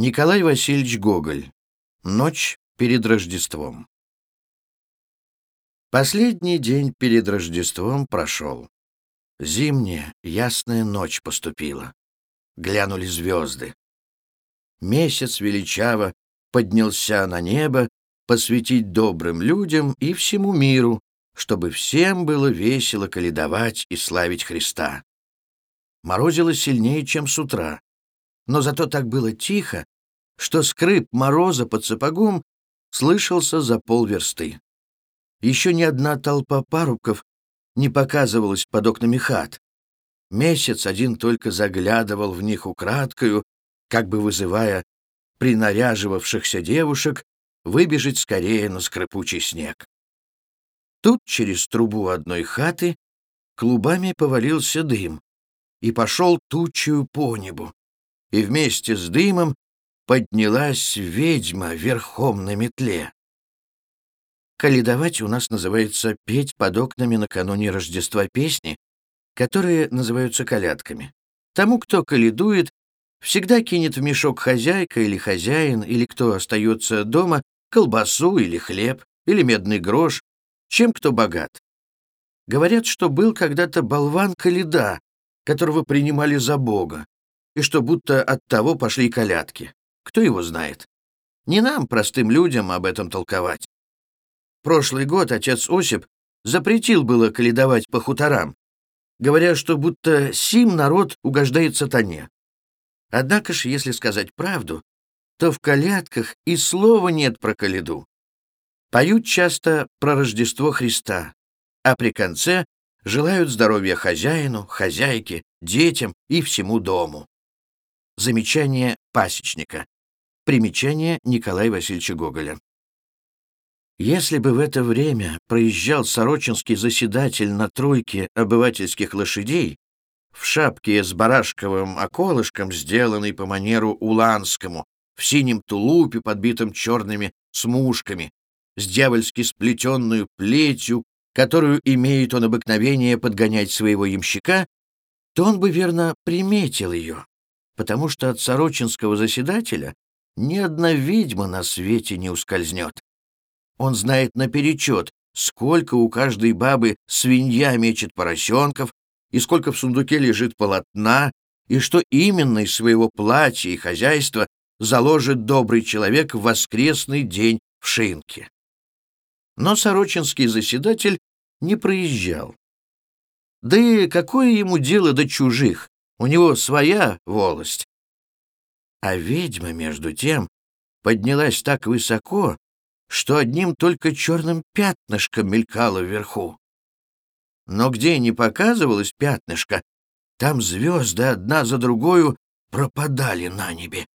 Николай Васильевич Гоголь. Ночь перед Рождеством. Последний день перед Рождеством прошел. Зимняя, ясная ночь поступила. Глянули звезды. Месяц величаво поднялся на небо посвятить добрым людям и всему миру, чтобы всем было весело каледовать и славить Христа. Морозило сильнее, чем с утра но зато так было тихо, что скрип мороза под сапогом слышался за полверсты. Еще ни одна толпа парубков не показывалась под окнами хат. Месяц один только заглядывал в них украдкою, как бы вызывая принаряживавшихся девушек выбежать скорее на скрипучий снег. Тут через трубу одной хаты клубами повалился дым и пошел тучью по небу и вместе с дымом поднялась ведьма верхом на метле. Каледовать у нас называется петь под окнами накануне Рождества песни, которые называются колядками. Тому, кто каледует, всегда кинет в мешок хозяйка или хозяин, или кто остается дома, колбасу или хлеб, или медный грош, чем кто богат. Говорят, что был когда-то болван Каледа, которого принимали за бога, и что будто от того пошли колядки. Кто его знает? Не нам, простым людям, об этом толковать. Прошлый год отец Осип запретил было каледовать по хуторам, говоря, что будто сим народ угождает сатане. Однако ж, если сказать правду, то в колядках и слова нет про каледу. Поют часто про Рождество Христа, а при конце желают здоровья хозяину, хозяйке, детям и всему дому. Замечание пасечника. Примечание Николая Васильевича Гоголя. Если бы в это время проезжал сорочинский заседатель на тройке обывательских лошадей, в шапке с барашковым околышком, сделанной по манеру уланскому, в синем тулупе, подбитом черными смушками, с дьявольски сплетенную плетью, которую имеет он обыкновение подгонять своего ямщика, то он бы верно приметил ее потому что от сорочинского заседателя ни одна ведьма на свете не ускользнет. Он знает наперечет, сколько у каждой бабы свинья мечет поросенков, и сколько в сундуке лежит полотна, и что именно из своего платья и хозяйства заложит добрый человек в воскресный день в шинке. Но сорочинский заседатель не проезжал. Да и какое ему дело до чужих? У него своя волость. А ведьма, между тем, поднялась так высоко, что одним только черным пятнышком мелькала вверху. Но где не показывалось пятнышко, там звезды одна за другою пропадали на небе.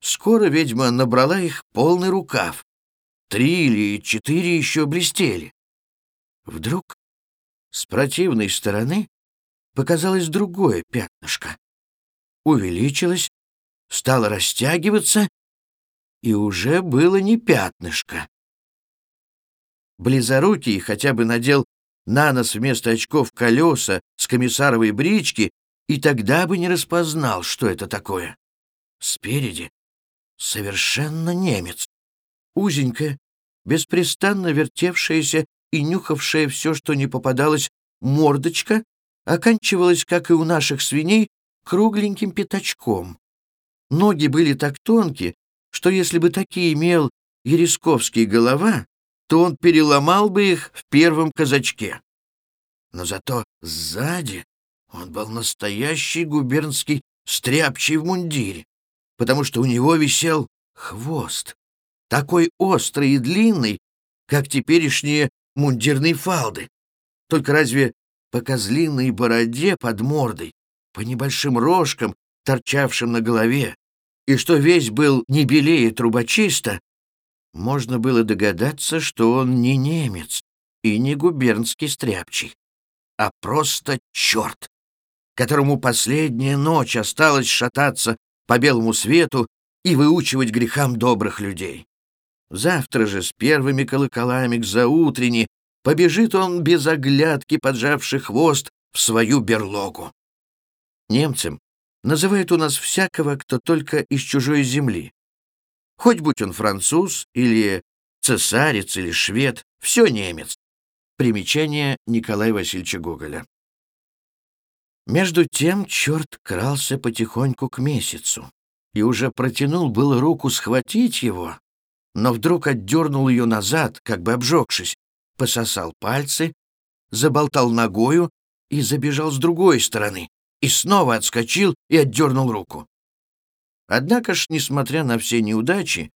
Скоро ведьма набрала их полный рукав. Три или четыре еще блестели. Вдруг с противной стороны показалось другое пятнышко. Увеличилось, стало растягиваться, и уже было не пятнышко. Близорукий хотя бы надел на нос вместо очков колеса с комиссаровой брички, и тогда бы не распознал, что это такое. Спереди совершенно немец. Узенькая, беспрестанно вертевшаяся и нюхавшая все, что не попадалось, мордочка оканчивалась, как и у наших свиней, кругленьким пятачком. Ноги были так тонкие, что если бы такие имел Еresковский голова, то он переломал бы их в первом казачке. Но зато сзади он был настоящий губернский стряпчий в мундире, потому что у него висел хвост, такой острый и длинный, как теперешние мундирные фалды. Только разве по козлиной бороде под мордой, по небольшим рожкам, торчавшим на голове, и что весь был не белее трубочиста, можно было догадаться, что он не немец и не губернский стряпчий, а просто черт, которому последняя ночь осталась шататься по белому свету и выучивать грехам добрых людей. Завтра же с первыми колоколами к заутренне побежит он без оглядки, поджавший хвост, в свою берлогу. Немцам, называют у нас всякого, кто только из чужой земли. Хоть будь он француз или цесарец или швед, все немец. Примечание Николая Васильевича Гоголя. Между тем черт крался потихоньку к месяцу и уже протянул было руку схватить его, но вдруг отдернул ее назад, как бы обжегшись, пососал пальцы, заболтал ногою и забежал с другой стороны, и снова отскочил и отдернул руку. Однако ж, несмотря на все неудачи,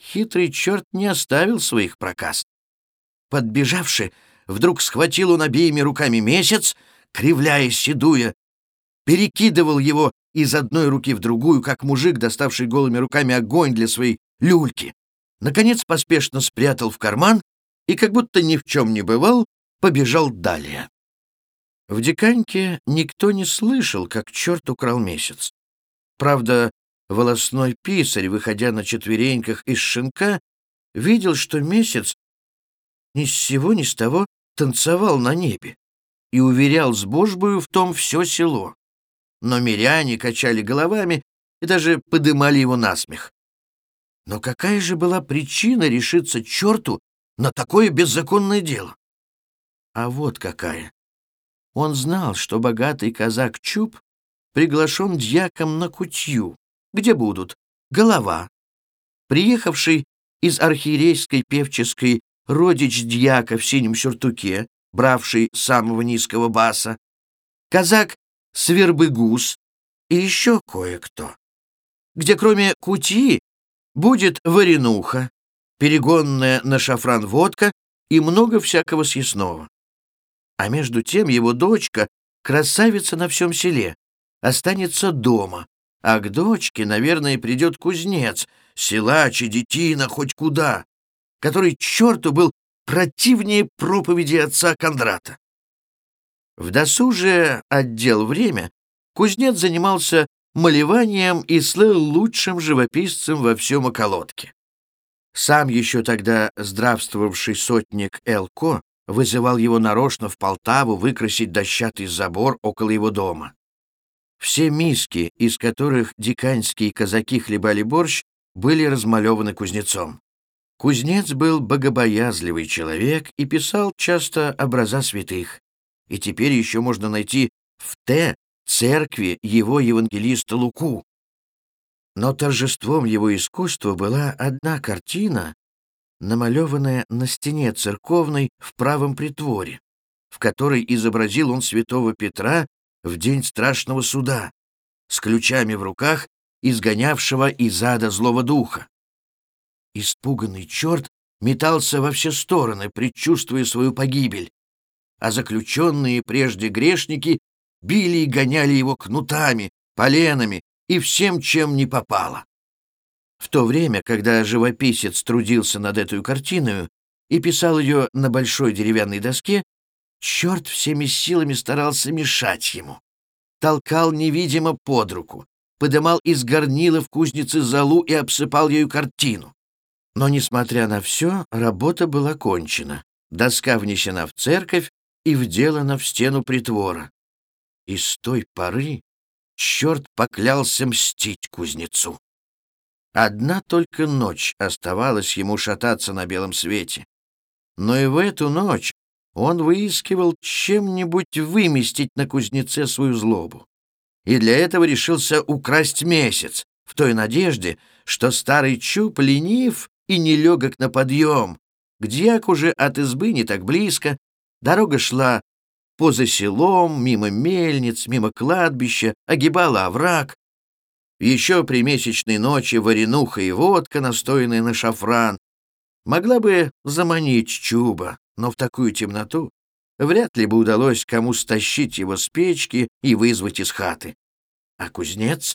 хитрый черт не оставил своих проказ. Подбежавши, вдруг схватил он обеими руками месяц, кривляя, седуя, перекидывал его из одной руки в другую, как мужик, доставший голыми руками огонь для своей люльки. Наконец поспешно спрятал в карман и, как будто ни в чем не бывал, побежал далее. В Диканьке никто не слышал, как черт украл месяц. Правда, волосной писарь, выходя на четвереньках из шинка, видел, что месяц ни с сего ни с того танцевал на небе и уверял с Божбою в том все село. Но миряне качали головами и даже подымали его на смех. Но какая же была причина решиться черту на такое беззаконное дело? А вот какая. Он знал, что богатый казак Чуб приглашен дьяком на кутью, где будут голова, приехавший из архиерейской певческой родич дьяка в синем сюртуке, бравший самого низкого баса, казак Свербыгус и еще кое-кто, где кроме кутьи будет варенуха, перегонная на шафран водка и много всякого съестного. А между тем его дочка, красавица на всем селе, останется дома, а к дочке, наверное, придет кузнец, силач и детина хоть куда, который черту был противнее проповеди отца Кондрата. В досужее отдел время кузнец занимался малеванием и слыл лучшим живописцем во всем околотке. Сам еще тогда здравствовавший сотник Элко вызывал его нарочно в Полтаву выкрасить дощатый забор около его дома. Все миски, из которых диканьские казаки хлебали борщ, были размалеваны кузнецом. Кузнец был богобоязливый человек и писал часто образа святых. И теперь еще можно найти в Т церкви его евангелиста Луку. Но торжеством его искусства была одна картина, намалеванная на стене церковной в правом притворе, в которой изобразил он святого Петра в день страшного суда, с ключами в руках, изгонявшего из ада злого духа. Испуганный черт метался во все стороны, предчувствуя свою погибель, а заключенные прежде грешники били и гоняли его кнутами, поленами и всем, чем не попало. В то время, когда живописец трудился над этой картиной и писал ее на большой деревянной доске, черт всеми силами старался мешать ему. Толкал невидимо под руку, подымал из горнила в кузнице залу и обсыпал ею картину. Но, несмотря на все, работа была кончена. Доска внесена в церковь и вделана в стену притвора. И с той поры черт поклялся мстить кузнецу. Одна только ночь оставалась ему шататься на белом свете. Но и в эту ночь он выискивал чем-нибудь выместить на кузнеце свою злобу. И для этого решился украсть месяц, в той надежде, что старый чуб ленив и нелегок на подъем, к дьяку же от избы не так близко, дорога шла поза селом, мимо мельниц, мимо кладбища, огибала овраг, еще при месячной ночи варенуха и водка, настоянная на шафран, могла бы заманить Чуба, но в такую темноту вряд ли бы удалось кому стащить его с печки и вызвать из хаты. А кузнец,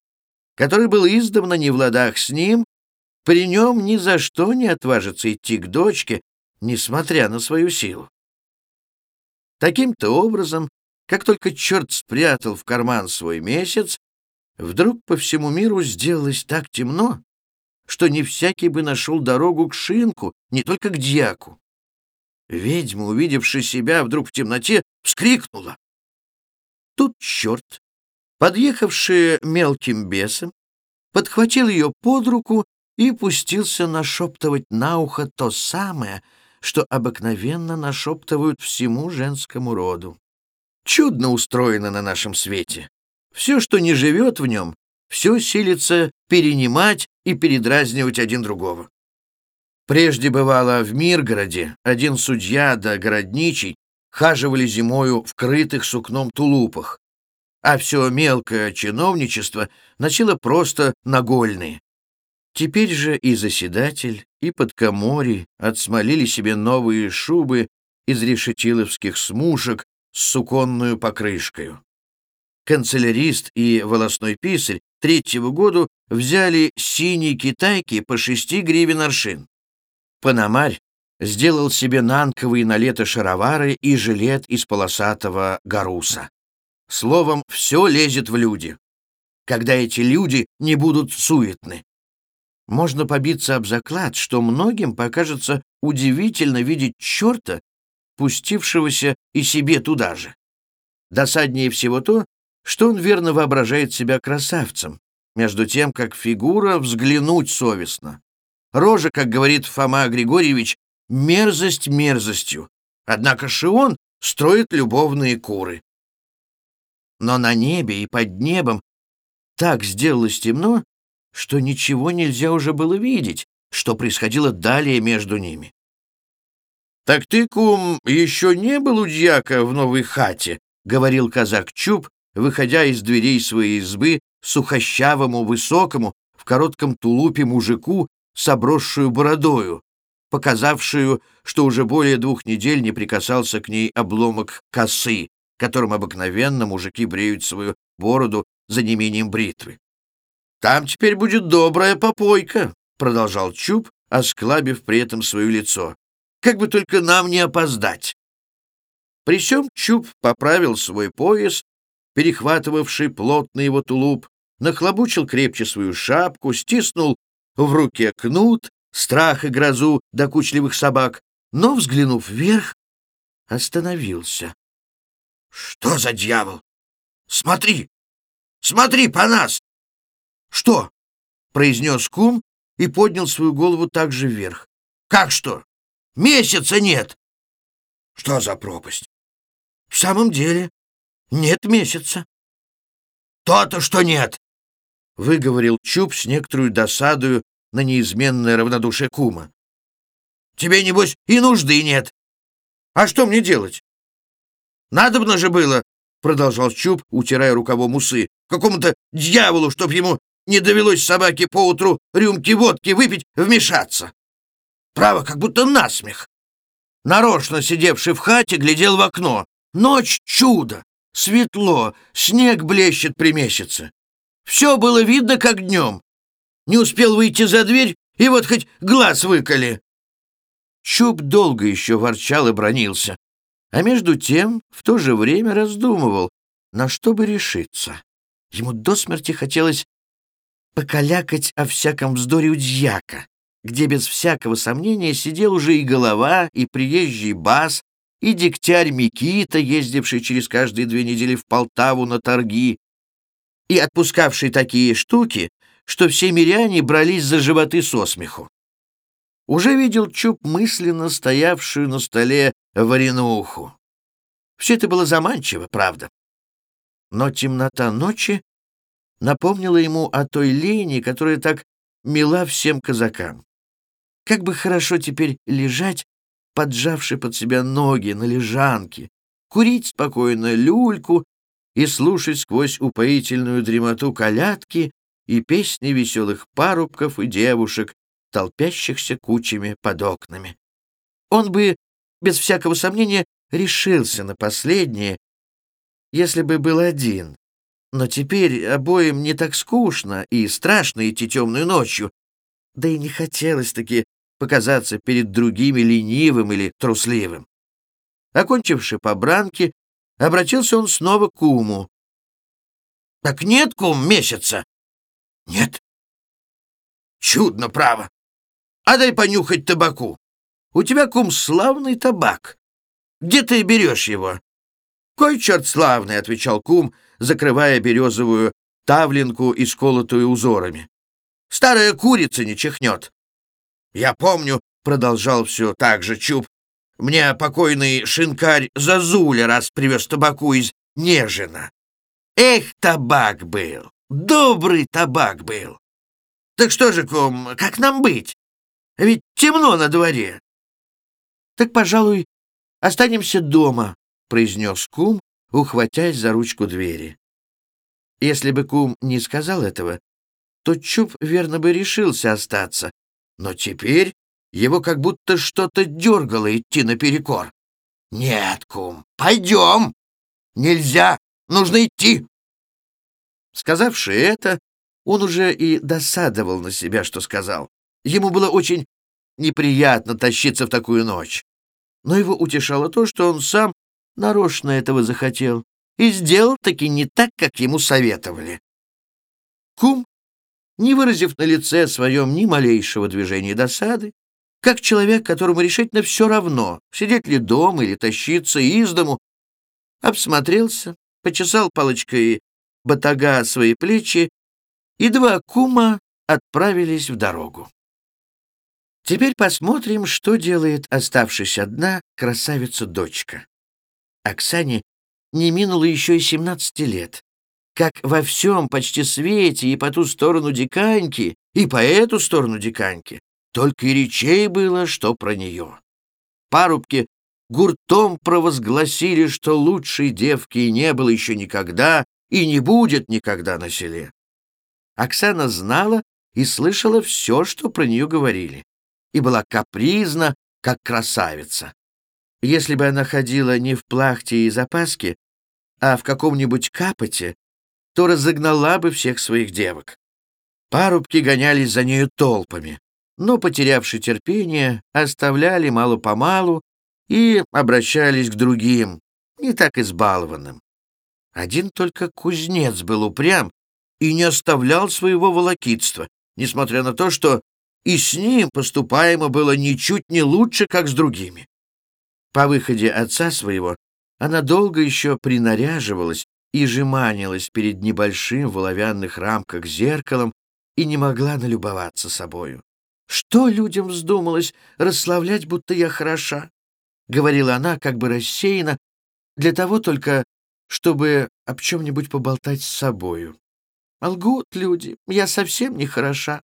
который был издавна не в ладах с ним, при нем ни за что не отважится идти к дочке, несмотря на свою силу. Таким-то образом, как только черт спрятал в карман свой месяц, Вдруг по всему миру сделалось так темно, что не всякий бы нашел дорогу к шинку, не только к дьяку. Ведьма, увидевши себя вдруг в темноте, вскрикнула. Тут черт, подъехавший мелким бесом, подхватил ее под руку и пустился нашептывать на ухо то самое, что обыкновенно нашептывают всему женскому роду. Чудно устроено на нашем свете. Все, что не живет в нем, все силится перенимать и передразнивать один другого. Прежде бывало в Миргороде один судья да городничий хаживали зимою в крытых сукном тулупах, а все мелкое чиновничество носило просто нагольные. Теперь же и заседатель, и подкомори отсмолили себе новые шубы из решетиловских смушек с суконную покрышкою. Канцелярист и волосной писарь третьего года взяли синие китайки по шести гривен аршин. Пономарь сделал себе нанковые на лето шаровары и жилет из полосатого гаруса. Словом, все лезет в люди, когда эти люди не будут суетны. Можно побиться об заклад, что многим покажется удивительно видеть черта, пустившегося и себе туда же. Досаднее всего то, что он верно воображает себя красавцем, между тем, как фигура взглянуть совестно. Рожа, как говорит Фома Григорьевич, мерзость мерзостью, однако Шион строит любовные куры. Но на небе и под небом так сделалось темно, что ничего нельзя уже было видеть, что происходило далее между ними. «Так ты, кум, еще не был у дьяка в новой хате?» — говорил казак Чуб, выходя из дверей своей избы сухощавому, высокому, в коротком тулупе мужику с обросшую бородою, показавшую, что уже более двух недель не прикасался к ней обломок косы, которым обыкновенно мужики бреют свою бороду за неимением бритвы. «Там теперь будет добрая попойка», — продолжал Чуб, осклабив при этом свое лицо. «Как бы только нам не опоздать». При всем Чуб поправил свой пояс, перехватывавший плотный его тулуп, нахлобучил крепче свою шапку, стиснул в руке кнут, страх и грозу докучливых собак, но, взглянув вверх, остановился. — Что за дьявол? Смотри! Смотри по нас! «Что?» — произнес кум и поднял свою голову также вверх. «Как что? Месяца нет!» «Что за пропасть?» «В самом деле, нет месяца». «То-то, что нет!» — выговорил Чуб с некоторой досадою на неизменное равнодушие кума. «Тебе, небось, и нужды нет. А что мне делать?» «Надобно же было!» — продолжал Чуб, утирая рукавом усы. «Какому-то дьяволу, чтоб ему не довелось собаке поутру рюмки водки выпить, вмешаться. Право, как будто насмех. Нарочно сидевший в хате глядел в окно. Ночь — чудо, светло, снег блещет при месяце. Все было видно, как днем. Не успел выйти за дверь, и вот хоть глаз выколи. Чуб долго еще ворчал и бронился, а между тем в то же время раздумывал, на что бы решиться. Ему до смерти хотелось покалякать о всяком вздоре у дьяка, где без всякого сомнения сидел уже и голова, и приезжий бас, и дегтярь Микита, ездивший через каждые две недели в Полтаву на торги, и отпускавший такие штуки, что все миряне брались за животы со смеху. Уже видел Чуб мысленно стоявшую на столе варенуху. Все это было заманчиво, правда. Но темнота ночи напомнила ему о той лени, которая так мила всем казакам. Как бы хорошо теперь лежать, поджавши под себя ноги на лежанке, курить спокойно люльку и слушать сквозь упоительную дремоту колядки и песни веселых парубков и девушек, толпящихся кучами под окнами. Он бы, без всякого сомнения, решился на последнее, если бы был один, но теперь обоим не так скучно и страшно идти темную ночью, да и не хотелось-таки показаться перед другими ленивым или трусливым. Окончивши побранки, обратился он снова к куму. — Так нет, кум, месяца? — Нет. — Чудно, право. А дай понюхать табаку. У тебя, кум, славный табак. Где ты берешь его? — Кой черт славный, — отвечал кум, — закрывая березовую тавлинку, исколотую узорами. «Старая курица не чихнет!» «Я помню», — продолжал все так же Чуб, «мне покойный шинкарь Зазуля раз привез табаку из Нежина. Эх, табак был! Добрый табак был! Так что же, ком, как нам быть? Ведь темно на дворе!» «Так, пожалуй, останемся дома», — произнес кум, ухватясь за ручку двери. Если бы кум не сказал этого, то Чуб верно бы решился остаться, но теперь его как будто что-то дергало идти наперекор. «Нет, кум, пойдем! Нельзя, нужно идти!» Сказавши это, он уже и досадовал на себя, что сказал. Ему было очень неприятно тащиться в такую ночь. Но его утешало то, что он сам нарочно этого захотел и сделал таки не так, как ему советовали. Кум, не выразив на лице своем ни малейшего движения досады, как человек, которому решительно все равно, сидеть ли дома или тащиться из дому, обсмотрелся, почесал палочкой батага свои плечи, и два кума отправились в дорогу. Теперь посмотрим, что делает оставшись одна красавица-дочка. Оксане не минуло еще и семнадцати лет. Как во всем почти свете и по ту сторону диканьки, и по эту сторону диканьки, только и речей было, что про нее. Парубки гуртом провозгласили, что лучшей девки не было еще никогда и не будет никогда на селе. Оксана знала и слышала все, что про нее говорили, и была капризна, как красавица. Если бы она ходила не в плахте и запаске, а в каком-нибудь капоте, то разогнала бы всех своих девок. Парубки гонялись за нею толпами, но, потерявши терпение, оставляли мало-помалу и обращались к другим, не так избалованным. Один только кузнец был упрям и не оставлял своего волокитства, несмотря на то, что и с ним поступаемо было ничуть не лучше, как с другими. По выходе отца своего она долго еще принаряживалась и жеманилась перед небольшим в оловянных рамках зеркалом и не могла налюбоваться собою. «Что людям вздумалось расславлять, будто я хороша?» — говорила она, как бы рассеянно, для того только, чтобы об чем-нибудь поболтать с собою. «Лгут люди, я совсем не хороша».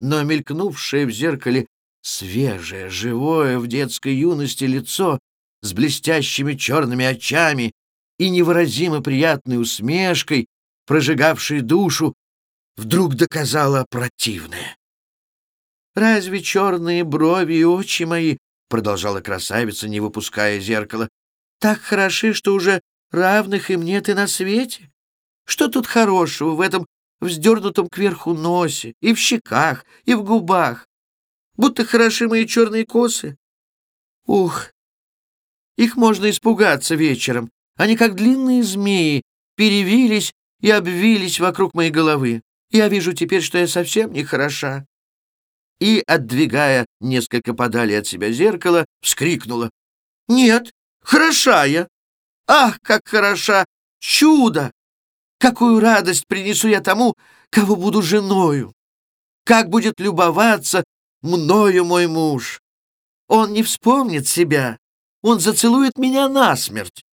Но мелькнувшее в зеркале Свежее, живое в детской юности лицо с блестящими черными очами и невыразимо приятной усмешкой, прожигавшей душу, вдруг доказало противное. «Разве черные брови и очи мои, — продолжала красавица, не выпуская зеркала, — так хороши, что уже равных им нет и на свете? Что тут хорошего в этом вздернутом кверху носе, и в щеках, и в губах? Будто хороши мои черные косы. Ух, их можно испугаться вечером. Они, как длинные змеи, перевились и обвились вокруг моей головы. Я вижу теперь, что я совсем не хороша. И, отдвигая несколько подали от себя зеркало, вскрикнула. «Нет, хороша я! Ах, как хороша! Чудо! Какую радость принесу я тому, кого буду женою! Как будет любоваться мною мой муж. Он не вспомнит себя. Он зацелует меня насмерть.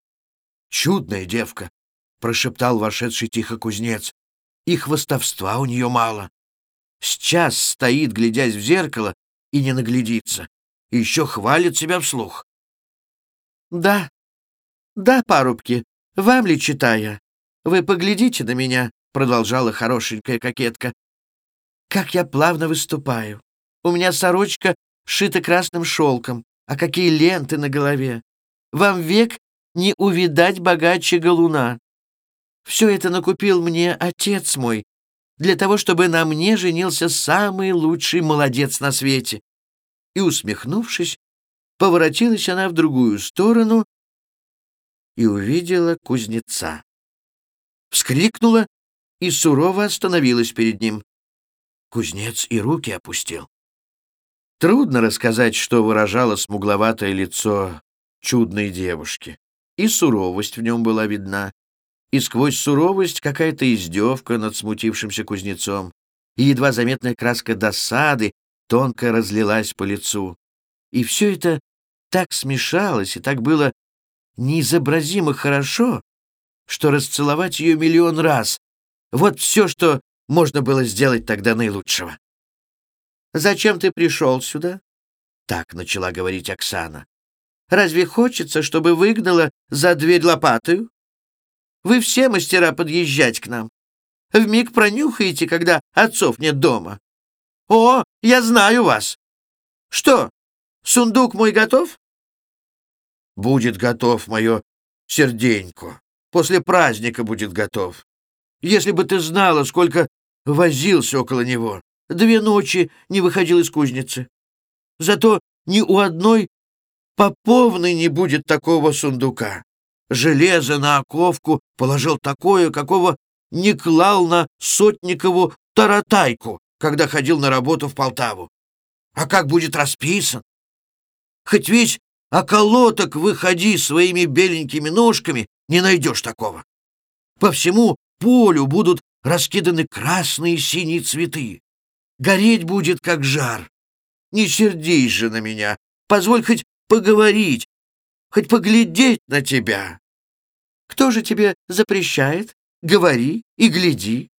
Чудная девка, — прошептал вошедший тихо кузнец. И хвостовства у нее мало. Сейчас стоит, глядясь в зеркало, и не наглядится. Еще хвалит себя вслух. Да, да, парубки, вам ли читая? Вы поглядите на меня, — продолжала хорошенькая кокетка. Как я плавно выступаю. У меня сорочка шита красным шелком, а какие ленты на голове! Вам век не увидать богаче галуна. Все это накупил мне отец мой, для того, чтобы на мне женился самый лучший молодец на свете. И, усмехнувшись, поворотилась она в другую сторону и увидела кузнеца. Вскрикнула и сурово остановилась перед ним. Кузнец и руки опустил. Трудно рассказать, что выражало смугловатое лицо чудной девушки. И суровость в нем была видна, и сквозь суровость какая-то издевка над смутившимся кузнецом, и едва заметная краска досады тонко разлилась по лицу. И все это так смешалось и так было неизобразимо хорошо, что расцеловать ее миллион раз — вот все, что можно было сделать тогда наилучшего. «Зачем ты пришел сюда?» — так начала говорить Оксана. «Разве хочется, чтобы выгнала за дверь лопатою? Вы все мастера подъезжать к нам. Вмиг пронюхаете, когда отцов нет дома. О, я знаю вас! Что, сундук мой готов?» «Будет готов мое серденько. После праздника будет готов. Если бы ты знала, сколько возился около него. Две ночи не выходил из кузницы. Зато ни у одной поповны не будет такого сундука. Железо на оковку положил такое, какого не клал на Сотникову таратайку, когда ходил на работу в Полтаву. А как будет расписан? Хоть весь околоток выходи своими беленькими ножками, не найдешь такого. По всему полю будут раскиданы красные и синие цветы. Гореть будет, как жар. Не сердись же на меня. Позволь хоть поговорить, хоть поглядеть на тебя. Кто же тебе запрещает? Говори и гляди.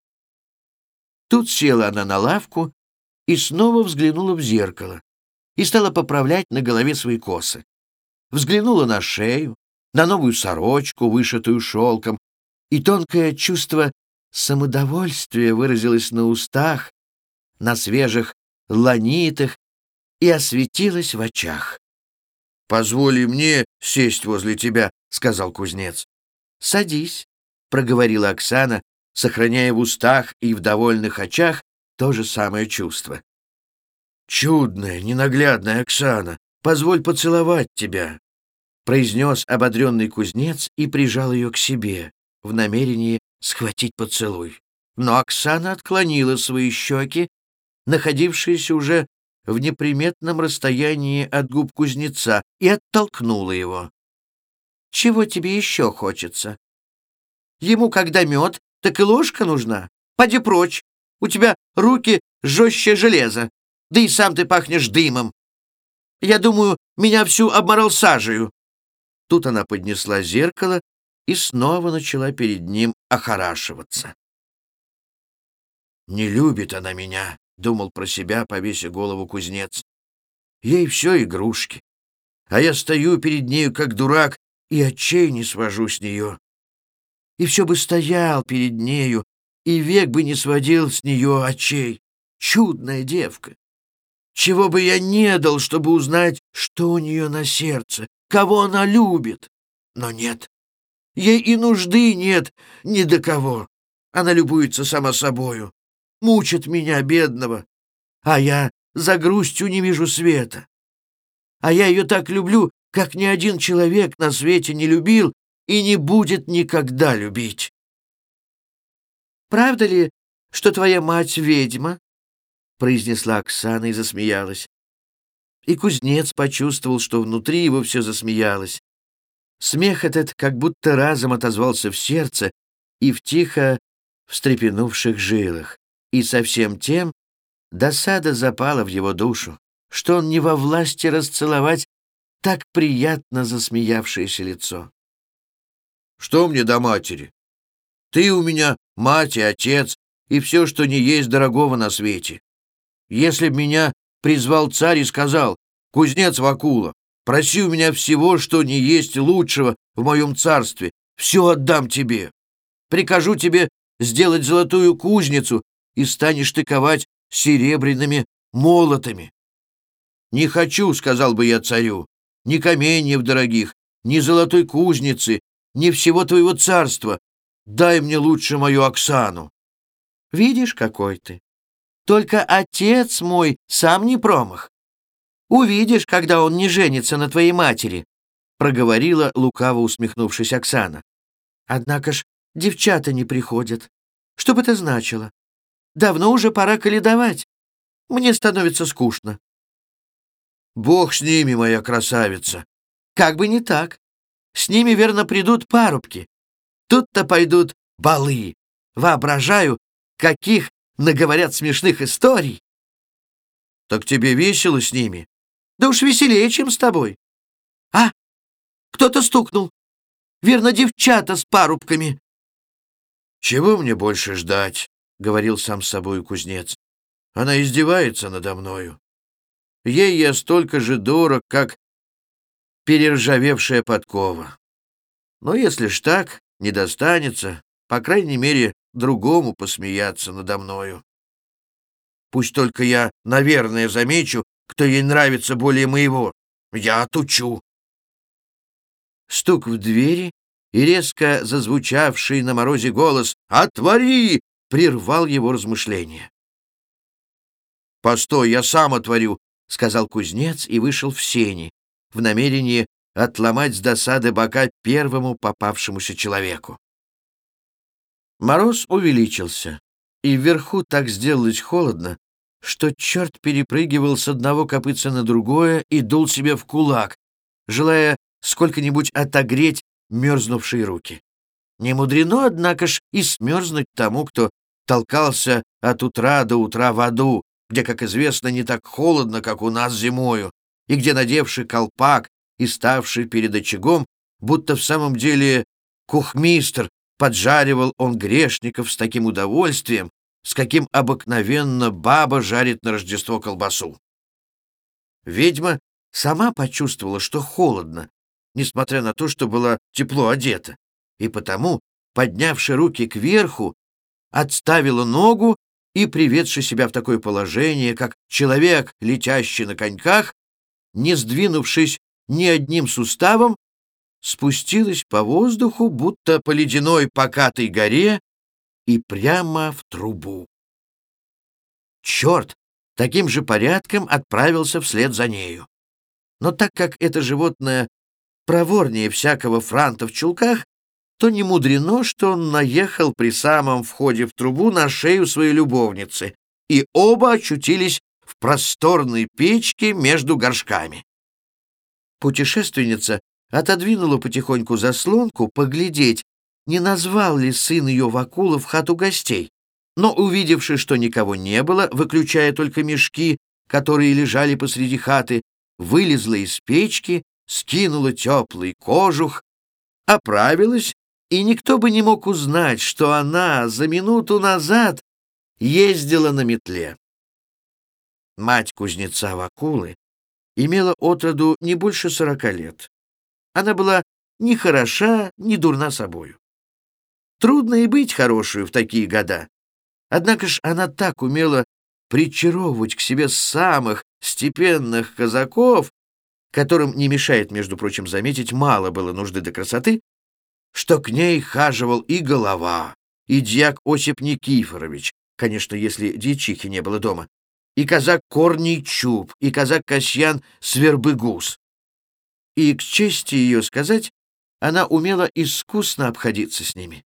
Тут села она на лавку и снова взглянула в зеркало и стала поправлять на голове свои косы. Взглянула на шею, на новую сорочку, вышитую шелком, и тонкое чувство самодовольствия выразилось на устах, на свежих ланитах и осветилось в очах. «Позволи мне сесть возле тебя», — сказал кузнец. «Садись», — проговорила Оксана, сохраняя в устах и в довольных очах то же самое чувство. «Чудная, ненаглядная Оксана, позволь поцеловать тебя», — произнес ободренный кузнец и прижал ее к себе в намерении схватить поцелуй. Но Оксана отклонила свои щеки, находившиеся уже в неприметном расстоянии от губ кузнеца, и оттолкнула его. «Чего тебе еще хочется? Ему, когда мед, так и ложка нужна. Поди прочь, у тебя руки жестче железа, да и сам ты пахнешь дымом. Я думаю, меня всю обморал сажею». Тут она поднесла зеркало и снова начала перед ним охорашиваться. «Не любит она меня», — думал про себя, повесив голову кузнец. «Ей все игрушки, а я стою перед нею как дурак и очей не свожу с нее. И все бы стоял перед нею, и век бы не сводил с нее очей. Чудная девка! Чего бы я не дал, чтобы узнать, что у нее на сердце, кого она любит. Но нет, Ей и нужды нет ни до кого. Она любуется сама собою, мучит меня, бедного. А я за грустью не вижу света. А я ее так люблю, как ни один человек на свете не любил и не будет никогда любить. «Правда ли, что твоя мать ведьма?» — произнесла Оксана и засмеялась. И кузнец почувствовал, что внутри его все засмеялось. Смех этот как будто разом отозвался в сердце и в тихо встрепенувших жилах, и совсем тем досада запала в его душу, что он не во власти расцеловать так приятно засмеявшееся лицо. «Что мне до матери? Ты у меня мать и отец, и все, что не есть дорогого на свете. Если б меня призвал царь и сказал, «Кузнец Вакула, Проси у меня всего, что не есть лучшего в моем царстве. Все отдам тебе. Прикажу тебе сделать золотую кузницу, и станешь ты ковать серебряными молотами. «Не хочу», — сказал бы я царю, — «ни каменьев дорогих, ни золотой кузницы, ни всего твоего царства. Дай мне лучше мою Оксану». «Видишь, какой ты? Только отец мой сам не промах. Увидишь, когда он не женится на твоей матери», — проговорила, лукаво усмехнувшись Оксана. «Однако ж девчата не приходят. Что бы это значило? Давно уже пора каледовать. Мне становится скучно». «Бог с ними, моя красавица!» «Как бы не так. С ними, верно, придут парубки. Тут-то пойдут балы. Воображаю, каких наговорят смешных историй. Так тебе весело с ними? Да уж веселее, чем с тобой. А, кто-то стукнул. Верно, девчата с парубками. Чего мне больше ждать? — говорил сам с собой кузнец. Она издевается надо мною. Ей я столько же дорог, как перержавевшая подкова. Но если ж так, не достанется, по крайней мере, другому посмеяться надо мною. Пусть только я, наверное, замечу, кто ей нравится более моего. Я отучу. Стук в двери и резко зазвучавший на морозе голос «Отвори!» Прервал его размышления. «Постой, я сам отворю», — сказал кузнец и вышел в сени, в намерении отломать с досады бока первому попавшемуся человеку. Мороз увеличился, и вверху так сделалось холодно, что черт перепрыгивал с одного копытца на другое и дул себе в кулак, желая сколько-нибудь отогреть мерзнувшие руки. Не мудрено, однако ж, и смерзнуть тому, кто толкался от утра до утра в аду, где, как известно, не так холодно, как у нас зимою, и где, надевший колпак и ставший перед очагом, будто в самом деле кухмистр, поджаривал он грешников с таким удовольствием, с каким обыкновенно баба жарит на Рождество колбасу. Ведьма сама почувствовала, что холодно, несмотря на то, что была тепло одета, и потому, поднявши руки кверху, отставила ногу и, приведши себя в такое положение, как человек, летящий на коньках, не сдвинувшись ни одним суставом, спустилась по воздуху, будто по ледяной покатой горе, и прямо в трубу. Черт таким же порядком отправился вслед за нею. Но так как это животное проворнее всякого франта в чулках, то не мудрено, что он наехал при самом входе в трубу на шею своей любовницы, и оба очутились в просторной печке между горшками. Путешественница отодвинула потихоньку заслонку поглядеть, не назвал ли сын ее Вакула в хату гостей, но, увидевши, что никого не было, выключая только мешки, которые лежали посреди хаты, вылезла из печки, скинула теплый кожух, оправилась и никто бы не мог узнать, что она за минуту назад ездила на метле. Мать кузнеца Вакулы имела отроду не больше сорока лет. Она была ни хороша, ни дурна собою. Трудно и быть хорошую в такие года. Однако ж она так умела причаровывать к себе самых степенных казаков, которым не мешает, между прочим, заметить, мало было нужды до красоты, что к ней хаживал и голова, и дьяк Осип Никифорович, конечно, если дьячихи не было дома, и казак Корний Чуб, и казак Касьян Свербыгус. И, к чести ее сказать, она умела искусно обходиться с ними.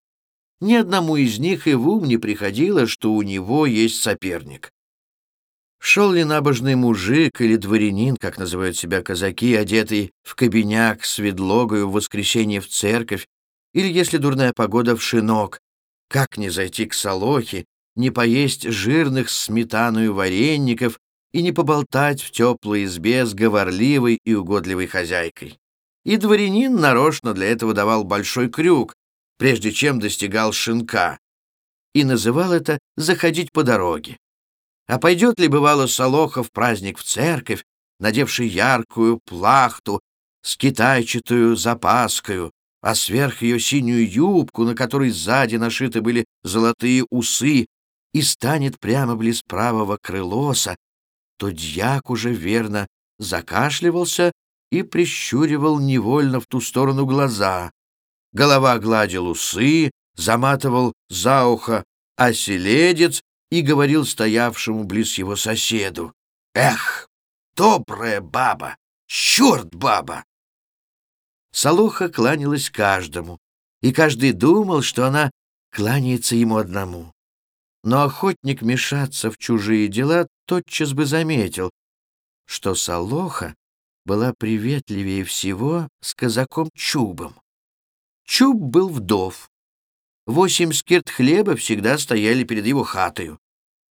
Ни одному из них и в ум не приходило, что у него есть соперник. Шел ли набожный мужик или дворянин, как называют себя казаки, одетый в кабиняк с ведлогою в воскресенье в церковь, или, если дурная погода, в шинок. Как не зайти к Солохе, не поесть жирных сметаную вареников и не поболтать в теплой избе с говорливой и угодливой хозяйкой. И дворянин нарочно для этого давал большой крюк, прежде чем достигал шинка, и называл это «заходить по дороге». А пойдет ли, бывало, Солоха в праздник в церковь, надевший яркую плахту с китайчатую запаскою, а сверх ее синюю юбку, на которой сзади нашиты были золотые усы, и станет прямо близ правого крылоса, то дьяк уже верно закашливался и прищуривал невольно в ту сторону глаза. Голова гладил усы, заматывал за ухо оселедец и говорил стоявшему близ его соседу. «Эх, добрая баба! Черт баба! Салуха кланялась каждому, и каждый думал, что она кланяется ему одному. Но охотник мешаться в чужие дела тотчас бы заметил, что Салоха была приветливее всего с казаком Чубом. Чуб был вдов, восемь скирт хлеба всегда стояли перед его хатою.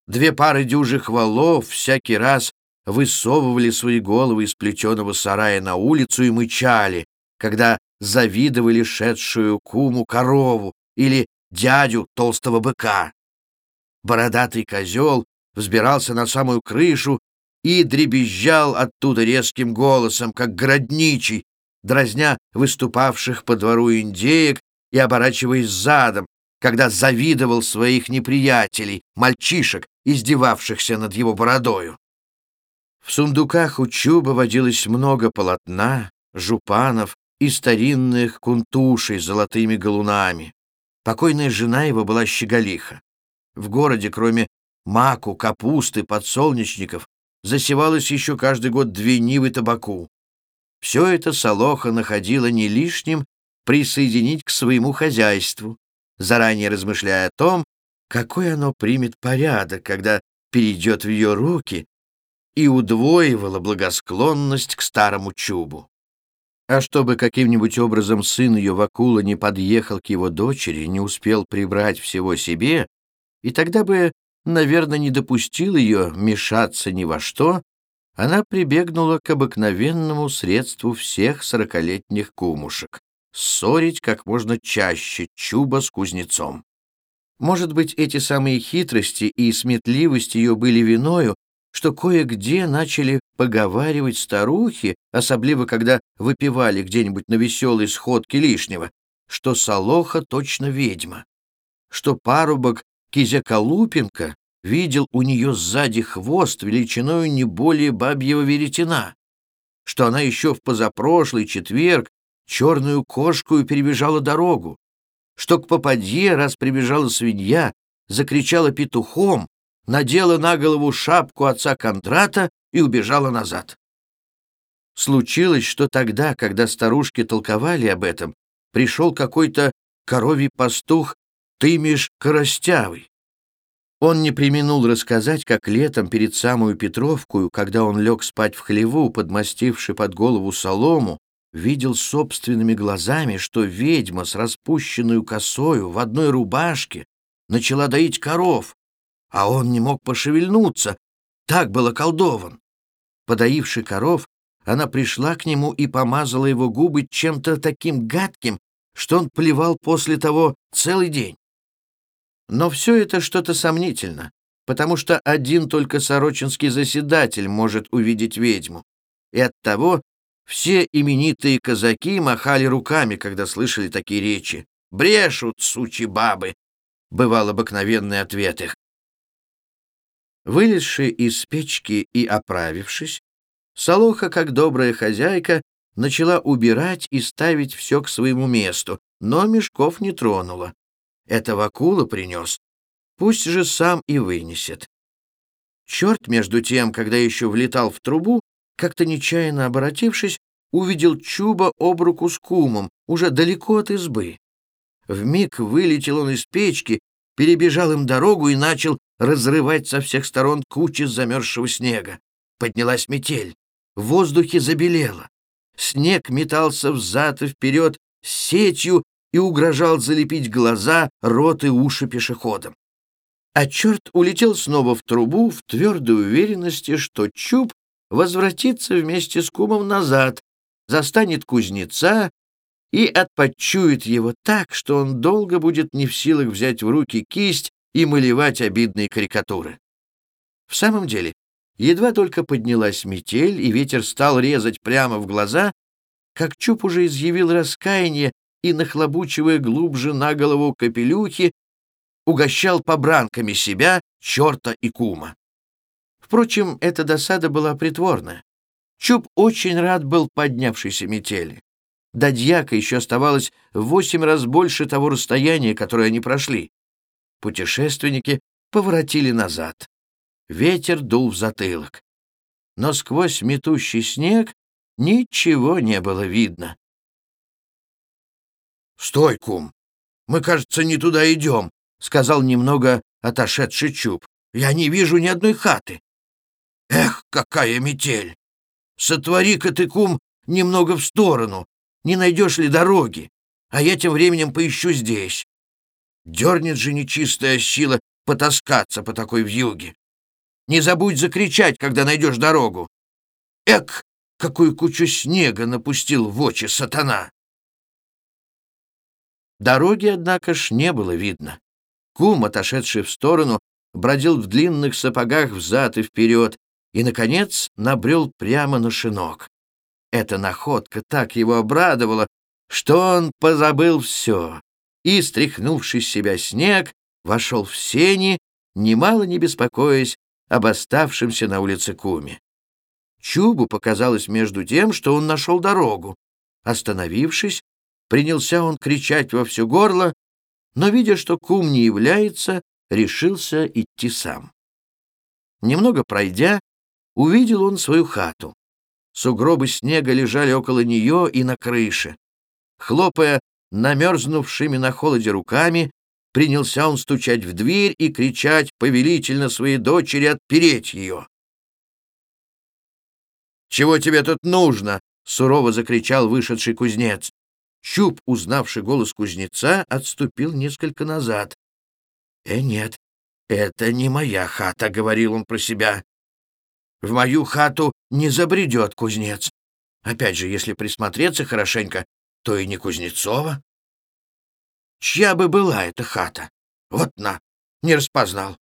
Две пары дюжих валов всякий раз высовывали свои головы из плетеного сарая на улицу и мычали, когда завидовали шедшую куму корову или дядю толстого быка. Бородатый козел взбирался на самую крышу и дребезжал оттуда резким голосом, как городничий, дразня выступавших по двору индеек и оборачиваясь задом, когда завидовал своих неприятелей, мальчишек, издевавшихся над его бородою. В сундуках у Чуба водилось много полотна, жупанов и старинных кунтушей с золотыми галунами. Покойная жена его была щеголиха. В городе, кроме маку, капусты, подсолнечников, засевалось еще каждый год две нивы табаку. Все это Солоха находила не лишним присоединить к своему хозяйству, заранее размышляя о том, какой оно примет порядок, когда перейдет в ее руки, и удвоивала благосклонность к старому чубу. А чтобы каким-нибудь образом сын ее Вакула не подъехал к его дочери, не успел прибрать всего себе, и тогда бы, наверное, не допустил ее мешаться ни во что, она прибегнула к обыкновенному средству всех сорокалетних кумушек — ссорить как можно чаще чуба с кузнецом. Может быть, эти самые хитрости и сметливость ее были виною, что кое-где начали поговаривать старухи, особливо когда выпивали где-нибудь на веселой сходке лишнего, что Солоха точно ведьма, что парубок Кизяколупенко видел у нее сзади хвост величиною не более бабьего веретена, что она еще в позапрошлый четверг черную кошку перебежала дорогу, что к попадье, раз прибежала свинья, закричала петухом, надела на голову шапку отца Контрата и убежала назад. Случилось, что тогда, когда старушки толковали об этом, пришел какой-то коровий пастух Тымиш Коростявый, он не применул рассказать, как летом перед самую Петровку, когда он лег спать в хлеву, подмастивший под голову солому, видел собственными глазами, что ведьма с распущенную косою в одной рубашке начала доить коров, а он не мог пошевельнуться, так был околдован. Подоивши коров, она пришла к нему и помазала его губы чем-то таким гадким, что он плевал после того целый день. Но все это что-то сомнительно, потому что один только сорочинский заседатель может увидеть ведьму. И оттого все именитые казаки махали руками, когда слышали такие речи. «Брешут, сучи бабы!» — бывал обыкновенный ответ их. Вылезши из печки и оправившись, Солоха, как добрая хозяйка, начала убирать и ставить все к своему месту, но мешков не тронула. Этого акула принес. Пусть же сам и вынесет. Черт, между тем, когда еще влетал в трубу, как-то нечаянно обратившись, увидел Чуба об руку с кумом, уже далеко от избы. Вмиг вылетел он из печки, перебежал им дорогу и начал разрывать со всех сторон кучи замерзшего снега. Поднялась метель, в воздухе забелело. Снег метался взад и вперед сетью и угрожал залепить глаза, рот и уши пешеходам. А черт улетел снова в трубу в твердой уверенности, что Чуб возвратится вместе с кумом назад, застанет кузнеца и отпочует его так, что он долго будет не в силах взять в руки кисть и малевать обидные карикатуры. В самом деле, едва только поднялась метель, и ветер стал резать прямо в глаза, как Чуб уже изъявил раскаяние и, нахлобучивая глубже на голову капелюхи, угощал побранками себя, черта и кума. Впрочем, эта досада была притворная. Чуб очень рад был поднявшейся метели. До дьяка еще оставалось в восемь раз больше того расстояния, которое они прошли. Путешественники поворотили назад. Ветер дул в затылок. Но сквозь метущий снег ничего не было видно. «Стой, кум! Мы, кажется, не туда идем», — сказал немного отошедший Чуб. «Я не вижу ни одной хаты». «Эх, какая метель! Сотвори-ка ты, кум, немного в сторону, не найдешь ли дороги, а я тем временем поищу здесь». Дернет же нечистая сила потаскаться по такой вьюге. Не забудь закричать, когда найдешь дорогу. Эк, какую кучу снега напустил в очи сатана! Дороги, однако ж, не было видно. Кум, отошедший в сторону, бродил в длинных сапогах взад и вперед и, наконец, набрел прямо на шинок. Эта находка так его обрадовала, что он позабыл все и, стряхнувший с себя снег, вошел в сени, немало не беспокоясь об оставшемся на улице куме. Чубу показалось между тем, что он нашел дорогу. Остановившись, принялся он кричать во все горло, но, видя, что кум не является, решился идти сам. Немного пройдя, увидел он свою хату. Сугробы снега лежали около нее и на крыше. Хлопая намерзнувшими на холоде руками, принялся он стучать в дверь и кричать повелительно своей дочери отпереть ее. «Чего тебе тут нужно?» — сурово закричал вышедший кузнец. Чуб, узнавший голос кузнеца, отступил несколько назад. «Э, нет, это не моя хата», — говорил он про себя. «В мою хату не забредет кузнец. Опять же, если присмотреться хорошенько, то и не Кузнецова. Чья бы была эта хата? Вот на, не распознал.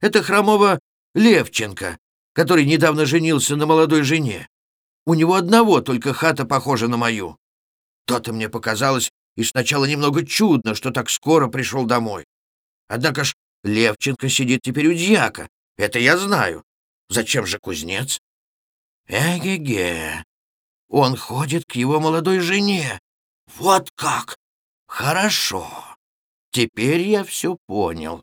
Это хромого Левченко, который недавно женился на молодой жене. У него одного только хата похожа на мою. То-то мне показалось и сначала немного чудно, что так скоро пришел домой. Однако ж Левченко сидит теперь у дьяка. Это я знаю. Зачем же кузнец? Эге-ге. Он ходит к его молодой жене. Вот как! Хорошо. Теперь я все понял.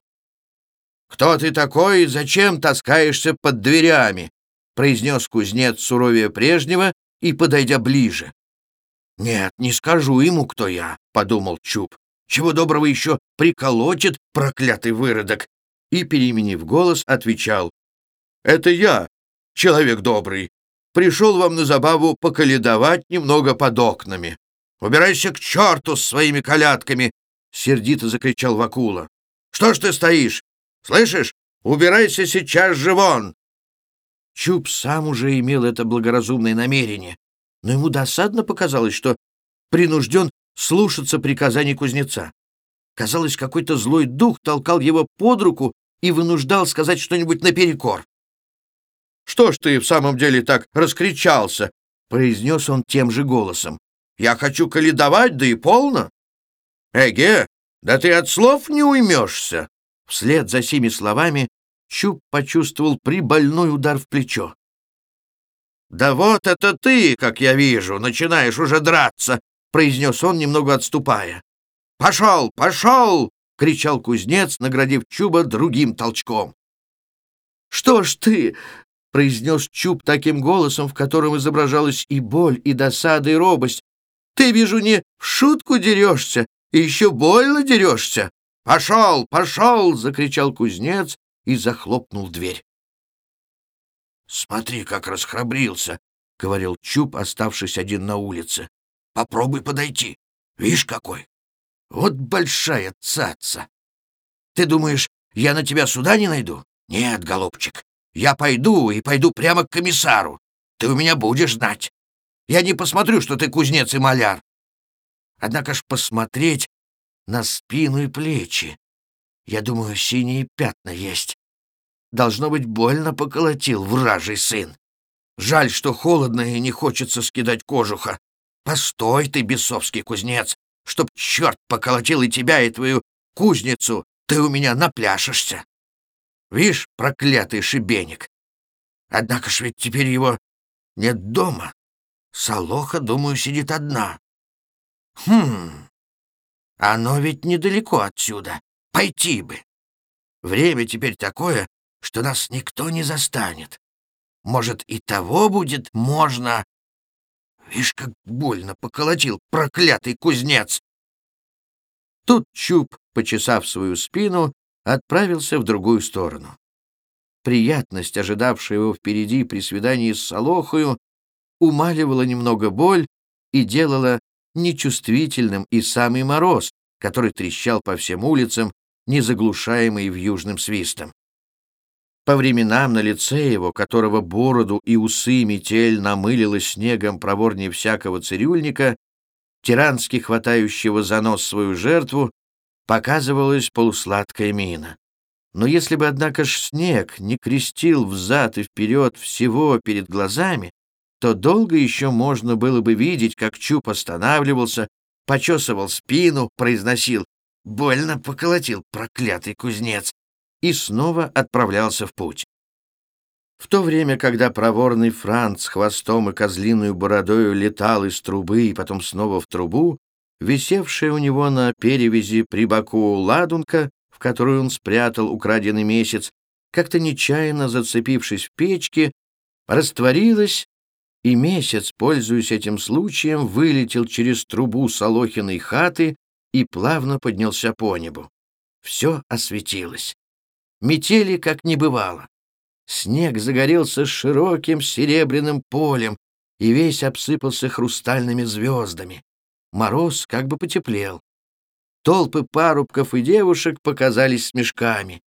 «Кто ты такой и зачем таскаешься под дверями?» — произнес кузнец суровее прежнего и, подойдя ближе. «Нет, не скажу ему, кто я», — подумал Чуб. «Чего доброго еще приколотит проклятый выродок?» И, переменив голос, отвечал. «Это я, человек добрый. Пришел вам на забаву поколедовать немного под окнами. Убирайся к черту с своими колядками!» — сердито закричал Вакула. «Что ж ты стоишь? Слышишь? Убирайся сейчас же вон!» Чуб сам уже имел это благоразумное намерение, но ему досадно показалось, что принужден слушаться приказаний кузнеца. Казалось, какой-то злой дух толкал его под руку и вынуждал сказать что-нибудь наперекор. «Что ж ты в самом деле так раскричался?» — произнес он тем же голосом. «Я хочу каледовать, да и полно!» «Эге, да ты от слов не уймешься!» Вслед за сими словами Чуб почувствовал прибольной удар в плечо. «Да вот это ты, как я вижу, начинаешь уже драться!» — произнес он, немного отступая. «Пошел, пошел!» — кричал кузнец, наградив Чуба другим толчком. «Что ж ты?» — произнес Чуб таким голосом, в котором изображалась и боль, и досада, и робость. «Ты, вижу, не в шутку дерешься, и еще больно дерешься!» «Пошел, пошел!» — закричал кузнец и захлопнул дверь. «Смотри, как расхрабрился!» — говорил Чуб, оставшись один на улице. «Попробуй подойти. Видишь, какой! Вот большая цаца! Ты думаешь, я на тебя суда не найду? Нет, голубчик, я пойду и пойду прямо к комиссару. Ты у меня будешь знать. Я не посмотрю, что ты кузнец и маляр. Однако ж посмотреть на спину и плечи. Я думаю, синие пятна есть. Должно быть, больно поколотил вражий сын. Жаль, что холодно и не хочется скидать кожуха. Постой ты, бесовский кузнец, чтоб черт поколотил и тебя, и твою кузницу, ты у меня напляшешься. Вишь, проклятый шибеник. Однако ж ведь теперь его нет дома. Солоха, думаю, сидит одна. Хм, оно ведь недалеко отсюда. Пойти бы. Время теперь такое, что нас никто не застанет. Может, и того будет можно. Вишь, как больно поколотил проклятый кузнец. Тут Чуб, почесав свою спину, отправился в другую сторону. Приятность, ожидавшая его впереди при свидании с Солохою, умаливала немного боль и делала нечувствительным и самый мороз, который трещал по всем улицам, не заглушаемый вьюжным свистом. По временам на лице его, которого бороду и усы метель намылила снегом проворнее всякого цирюльника, тирански хватающего за нос свою жертву, показывалась полусладкая мина. Но если бы, однако ж, снег не крестил взад и вперед всего перед глазами, то долго еще можно было бы видеть, как Чуб останавливался, почесывал спину, произносил «Больно поколотил проклятый кузнец» и снова отправлялся в путь. В то время, когда проворный Франц с хвостом и козлиную бородою летал из трубы и потом снова в трубу, висевшая у него на перевязи при боку ладунка, в которую он спрятал украденный месяц, как-то нечаянно зацепившись в печке, растворилась, и месяц, пользуясь этим случаем, вылетел через трубу Солохиной хаты и плавно поднялся по небу. Все осветилось. Метели как не бывало. Снег загорелся широким серебряным полем и весь обсыпался хрустальными звездами. Мороз как бы потеплел. Толпы парубков и девушек показались с мешками.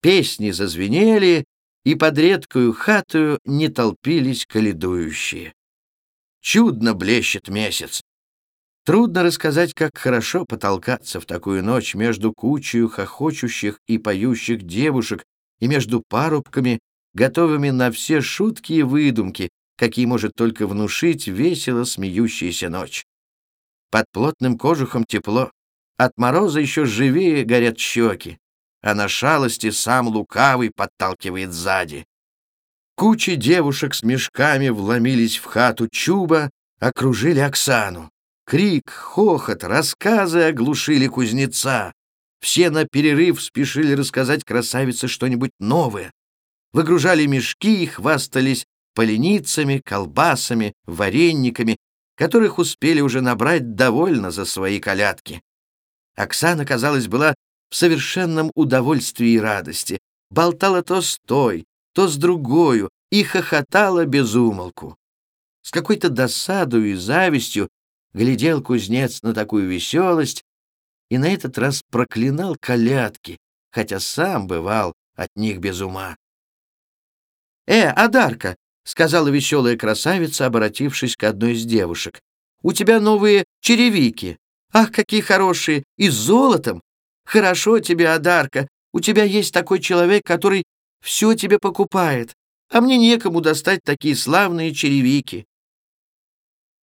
Песни зазвенели, и под редкую хатую не толпились каледующие. Чудно блещет месяц. Трудно рассказать, как хорошо потолкаться в такую ночь между кучей хохочущих и поющих девушек и между парубками, готовыми на все шутки и выдумки, какие может только внушить весело смеющаяся ночь. Под плотным кожухом тепло, от мороза еще живее горят щеки, а на шалости сам лукавый подталкивает сзади. Кучи девушек с мешками вломились в хату Чуба, окружили Оксану. Крик, хохот, рассказы оглушили кузнеца. Все на перерыв спешили рассказать красавице что-нибудь новое. Выгружали мешки и хвастались поленицами, колбасами, варениками, которых успели уже набрать довольно за свои колядки. Оксана, казалось, была в совершенном удовольствии и радости, болтала то с той, то с другою и хохотала без умолку. С какой-то досадою и завистью глядел кузнец на такую веселость и на этот раз проклинал колядки, хотя сам бывал от них без ума. «Э, Адарка!» — сказала веселая красавица, обратившись к одной из девушек. «У тебя новые черевики. Ах, какие хорошие! И с золотом! Хорошо тебе, Адарка, у тебя есть такой человек, который все тебе покупает, а мне некому достать такие славные черевики.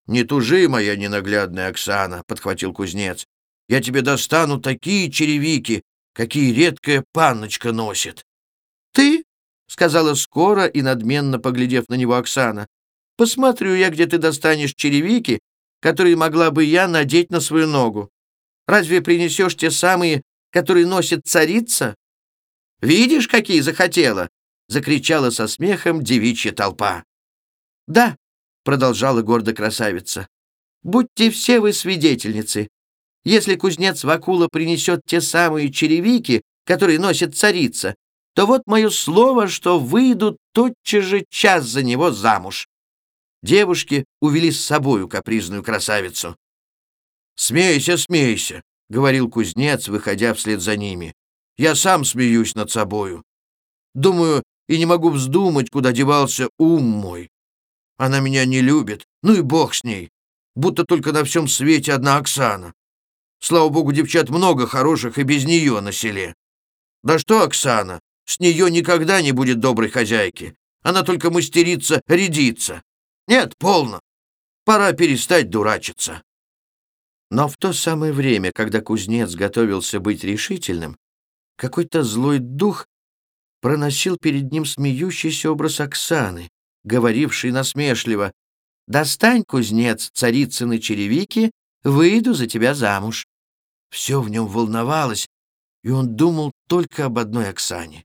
«Не тужи, моя ненаглядная Оксана», — подхватил кузнец. «Я тебе достану такие черевики, какие редкая панночка носит». «Ты?» — сказала скоро и надменно поглядев на него Оксана. «Посмотрю я, где ты достанешь черевики, которые могла бы я надеть на свою ногу. Разве принесешь те самые, которые носит царица? Видишь, какие захотела?» — закричала со смехом девичья толпа. «Да», — продолжала гордо красавица, — «будьте все вы свидетельницы. Если кузнец Вакула принесет те самые черевики, которые носит царица, то вот мое слово, что выйдут тотчас же час за него замуж». Девушки увели с собою капризную красавицу. «Смейся, смейся», — говорил кузнец, выходя вслед за ними. «Я сам смеюсь над собою. Думаю, и не могу вздумать, куда девался ум мой. Она меня не любит, ну и бог с ней. Будто только на всем свете одна Оксана. Слава богу, девчат много хороших и без нее на селе. Да что Оксана, с нее никогда не будет доброй хозяйки. Она только мастерица рядится. Нет, полно. Пора перестать дурачиться. Но в то самое время, когда кузнец готовился быть решительным, какой-то злой дух проносил перед ним смеющийся образ Оксаны, говоривший насмешливо «Достань, кузнец, царицыны черевики, выйду за тебя замуж». Все в нем волновалось, и он думал только об одной Оксане.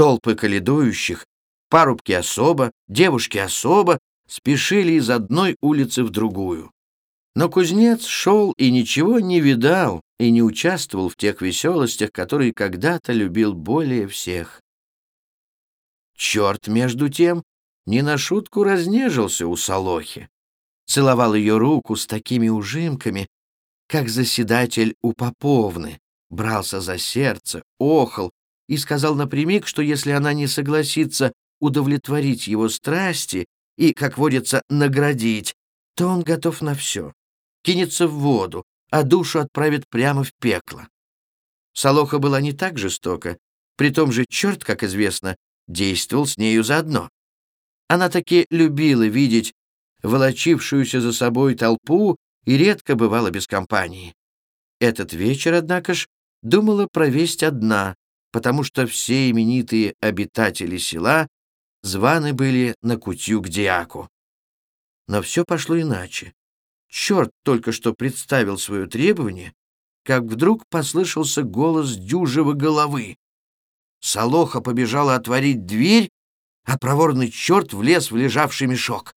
Толпы каледующих, парубки особо, девушки особо спешили из одной улицы в другую. Но кузнец шел и ничего не видал, и не участвовал в тех веселостях, которые когда-то любил более всех. Черт, между тем, не на шутку разнежился у Солохи. Целовал ее руку с такими ужимками, как заседатель у Поповны, брался за сердце, охал и сказал напрямик, что если она не согласится удовлетворить его страсти и, как водится, наградить, то он готов на все. Кинется в воду, а душу отправит прямо в пекло. Солоха была не так жестока, при том же черт, как известно, действовал с нею заодно. Она таки любила видеть волочившуюся за собой толпу и редко бывала без компании. Этот вечер, однако ж, думала провесть одна, потому что все именитые обитатели села званы были на кутью к диаку. Но все пошло иначе. Черт только что представил свое требование, как вдруг послышался голос дюжего головы. Солоха побежала отворить дверь, а проворный черт влез в лежавший мешок.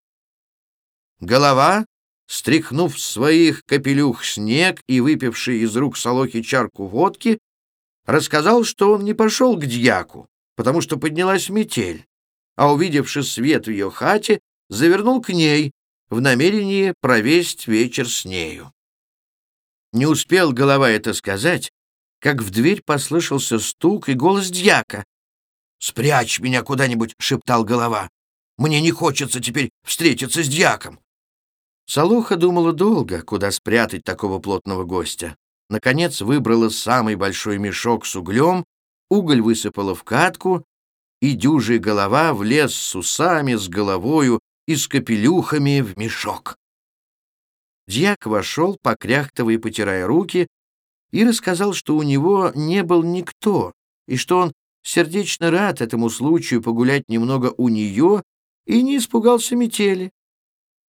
Голова, стряхнув своих капелюх снег и выпивший из рук Солохи чарку водки, рассказал, что он не пошел к дьяку, потому что поднялась метель, а, увидевши свет в ее хате, завернул к ней в намерении провесть вечер с нею. Не успел голова это сказать, как в дверь послышался стук и голос дьяка. «Спрячь меня куда-нибудь!» — шептал голова. «Мне не хочется теперь встретиться с дьяком!» Салуха думала долго, куда спрятать такого плотного гостя. Наконец выбрала самый большой мешок с углем, уголь высыпала в катку, и дюжий голова влез с усами, с головою и с капелюхами в мешок. Дьяк вошел, покряхтывая и потирая руки, и рассказал, что у него не был никто, и что он сердечно рад этому случаю погулять немного у нее и не испугался метели.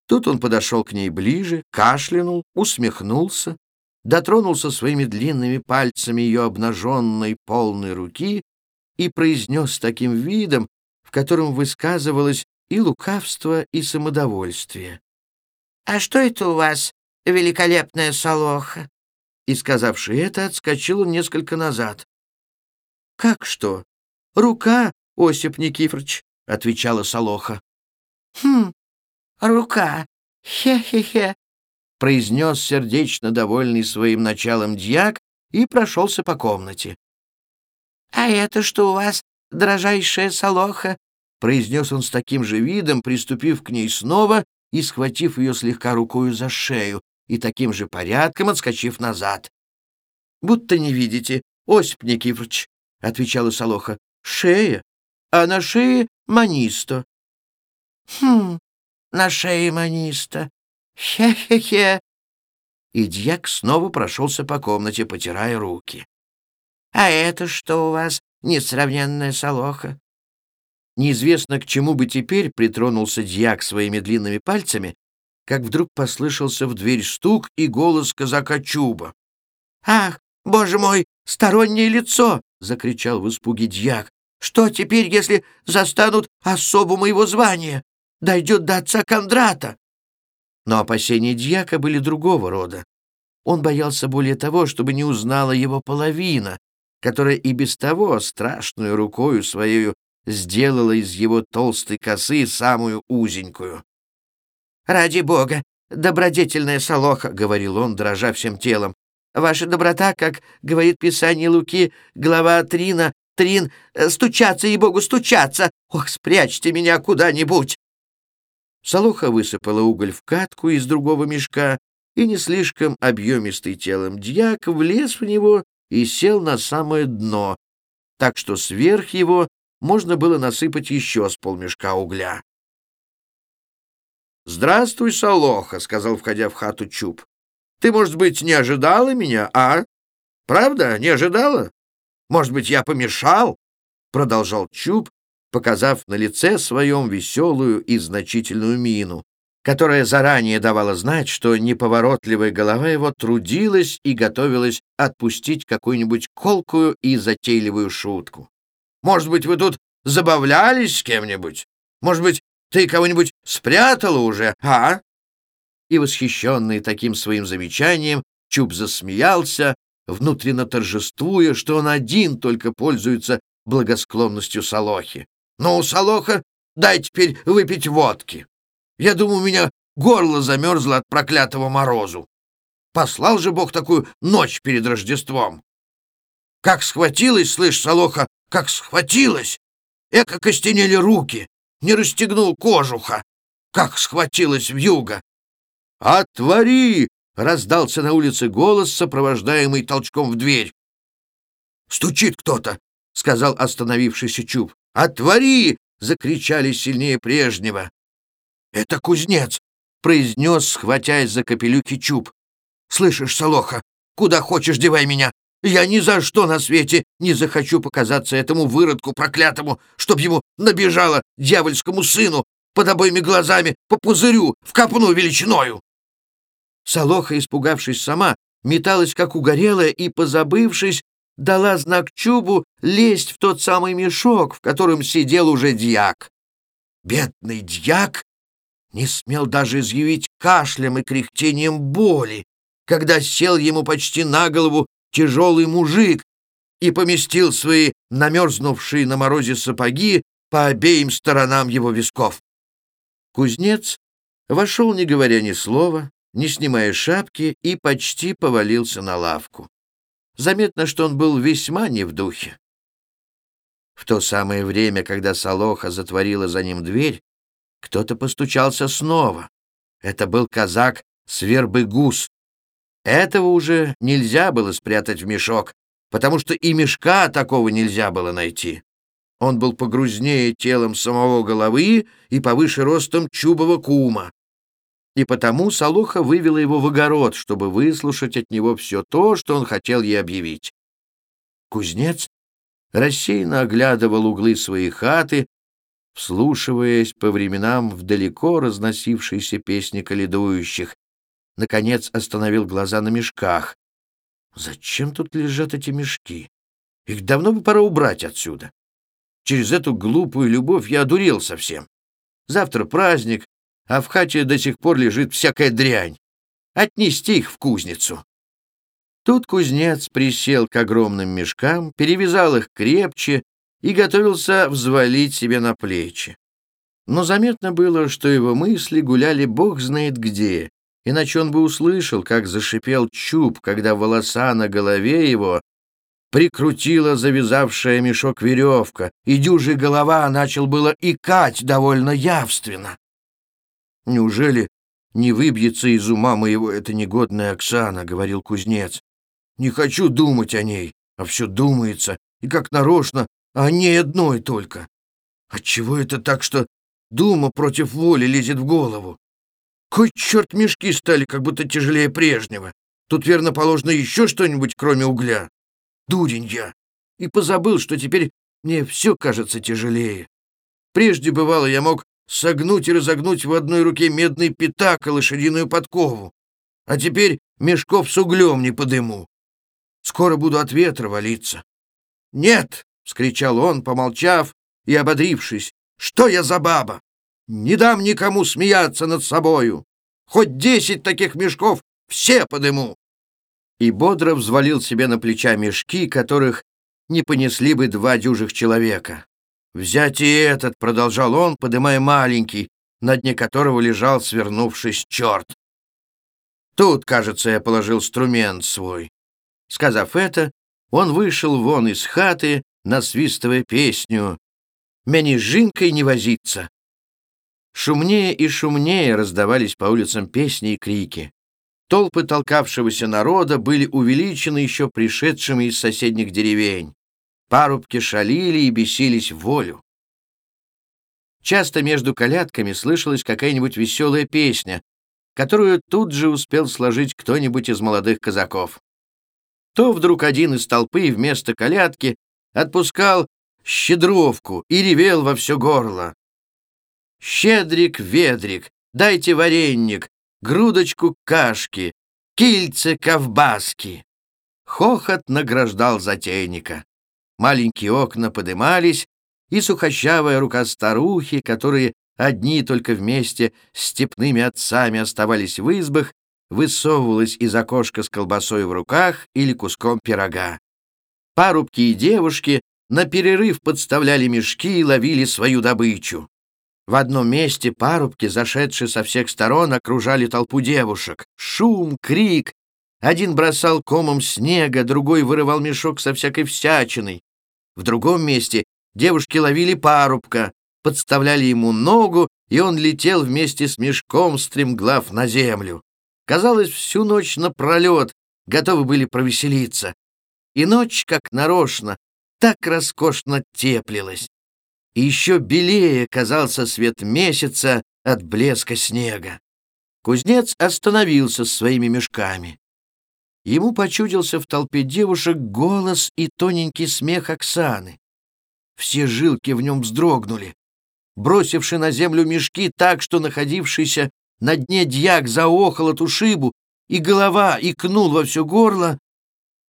Тут он подошел к ней ближе, кашлянул, усмехнулся, дотронулся своими длинными пальцами ее обнаженной полной руки и произнес таким видом, в котором высказывалось и лукавство, и самодовольствие. «А что это у вас, великолепная солоха?» И, сказавши это, отскочила несколько назад. «Как что? Рука, Осип Никифорович», — отвечала солоха. «Хм, рука, хе-хе-хе», — произнес сердечно довольный своим началом дьяк и прошелся по комнате. «А это что у вас, дрожайшая солоха?» — произнес он с таким же видом, приступив к ней снова и схватив ее слегка рукою за шею, и таким же порядком отскочив назад. «Будто не видите, Осип Никифорович», — отвечала Солоха, — «шея, а на шее манисто». «Хм, на шее маниста. Хе-хе-хе». И дьяк снова прошелся по комнате, потирая руки. «А это что у вас, несравненная солоха?» Неизвестно, к чему бы теперь притронулся дьяк своими длинными пальцами, как вдруг послышался в дверь стук и голос казака Чуба. «Ах, боже мой, стороннее лицо!» — закричал в испуге дьяк. «Что теперь, если застанут особу моего звания? Дойдет до отца Кондрата!» Но опасения дьяка были другого рода. Он боялся более того, чтобы не узнала его половина, которая и без того страшную рукою своей сделала из его толстой косы самую узенькую. «Ради бога, добродетельная Солоха», — говорил он, дрожа всем телом. «Ваша доброта, как говорит Писание Луки, глава Трина, Трин, э, стучаться, и богу стучаться! Ох, спрячьте меня куда-нибудь!» Солоха высыпала уголь в катку из другого мешка, и не слишком объемистый телом дьяк влез в него и сел на самое дно, так что сверх его можно было насыпать еще с полмешка угля. «Здравствуй, Солоха», — сказал, входя в хату Чуб. «Ты, может быть, не ожидала меня, а? Правда, не ожидала? Может быть, я помешал?» — продолжал Чуб, показав на лице своем веселую и значительную мину, которая заранее давала знать, что неповоротливая голова его трудилась и готовилась отпустить какую-нибудь колкую и затейливую шутку. Может быть, вы тут забавлялись с кем-нибудь? Может быть, ты кого-нибудь спрятала уже, а?» И, восхищенный таким своим замечанием, Чуб засмеялся, внутренно торжествуя, что он один только пользуется благосклонностью Солохи. «Ну, Солоха, дай теперь выпить водки. Я думаю, у меня горло замерзло от проклятого морозу». Послал же Бог такую ночь перед Рождеством. Как схватилась, слышь, Солоха, как схватилась! Эко костенели руки, не расстегнул кожуха, как схватилась вьюга. «Отвори!» — раздался на улице голос, сопровождаемый толчком в дверь. «Стучит кто-то!» — сказал остановившийся Чуб. «Отвори!» — закричали сильнее прежнего. «Это кузнец!» — произнес, схватясь за капелюки Чуб. «Слышишь, Солоха, куда хочешь девай меня! Я ни за что на свете не захочу показаться этому выродку проклятому, чтоб ему набежало дьявольскому сыну под обоими глазами по пузырю в копну величиною!» Солоха, испугавшись сама, металась как угорелая и, позабывшись, дала знак Чубу лезть в тот самый мешок, в котором сидел уже дьяк. Бедный дьяк не смел даже изъявить кашлем и кряхтением боли, когда сел ему почти на голову тяжелый мужик и поместил свои намерзнувшие на морозе сапоги по обеим сторонам его висков. Кузнец вошел, не говоря ни слова, не снимая шапки, и почти повалился на лавку. Заметно, что он был весьма не в духе. В то самое время, когда Солоха затворила за ним дверь, кто-то постучался снова. Это был казак Свербый Гус. Этого уже нельзя было спрятать в мешок, потому что и мешка такого нельзя было найти. Он был погрузнее телом самого головы и повыше ростом чубова кума и потому Солоха вывела его в огород, чтобы выслушать от него все то, что он хотел ей объявить. Кузнец рассеянно оглядывал углы своей хаты, вслушиваясь по временам в далеко разносившиеся песни каледующих. Наконец остановил глаза на мешках. Зачем тут лежат эти мешки? Их давно бы пора убрать отсюда. Через эту глупую любовь я одурел совсем. Завтра праздник, а в хате до сих пор лежит всякая дрянь. Отнести их в кузницу. Тут кузнец присел к огромным мешкам, перевязал их крепче и готовился взвалить себе на плечи. Но заметно было, что его мысли гуляли бог знает где, иначе он бы услышал, как зашипел чуб, когда волоса на голове его прикрутила завязавшая мешок веревка, и дюжий голова начал было икать довольно явственно. «Неужели не выбьется из ума моего эта негодная Оксана?» — говорил кузнец. «Не хочу думать о ней, а все думается, и как нарочно, а о ней одной только. Отчего это так, что дума против воли лезет в голову? Кой черт мешки стали как будто тяжелее прежнего? Тут, верно, положено еще что-нибудь, кроме угля. Дурень я. И позабыл, что теперь мне все кажется тяжелее. Прежде, бывало, я мог согнуть и разогнуть в одной руке медный пятак и лошадиную подкову. А теперь мешков с углем не подыму. Скоро буду от ветра валиться. «Нет!» — вскричал он, помолчав и ободрившись. «Что я за баба? Не дам никому смеяться над собою. Хоть десять таких мешков все подыму!» И бодро взвалил себе на плеча мешки, которых не понесли бы два дюжих человека. «Взять и этот», — продолжал он, подымая маленький, на дне которого лежал, свернувшись, черт. «Тут, кажется, я положил инструмент свой». Сказав это, он вышел вон из хаты, насвистывая песню «Мяни жинкой не возиться». Шумнее и шумнее раздавались по улицам песни и крики. Толпы толкавшегося народа были увеличены еще пришедшими из соседних деревень. Парубки шалили и бесились волю. Часто между колядками слышалась какая-нибудь веселая песня, которую тут же успел сложить кто-нибудь из молодых казаков. То вдруг один из толпы вместо колядки отпускал щедровку и ревел во все горло. «Щедрик, ведрик, дайте варенник, грудочку кашки, кильце ковбаски!» Хохот награждал затейника. Маленькие окна подымались, и сухощавая рука старухи, которые одни только вместе с степными отцами оставались в избах, высовывалась из окошка с колбасой в руках или куском пирога. Парубки и девушки на перерыв подставляли мешки и ловили свою добычу. В одном месте парубки, зашедшие со всех сторон, окружали толпу девушек. Шум, крик, Один бросал комом снега, другой вырывал мешок со всякой всячиной. В другом месте девушки ловили парубка, подставляли ему ногу, и он летел вместе с мешком, стремглав на землю. Казалось, всю ночь напролет готовы были провеселиться. И ночь, как нарочно, так роскошно теплилась. И еще белее казался свет месяца от блеска снега. Кузнец остановился с своими мешками. Ему почудился в толпе девушек голос и тоненький смех Оксаны. Все жилки в нем вздрогнули. Бросивши на землю мешки так, что находившийся на дне дьяк заохал от ушибу, и голова икнул во все горло,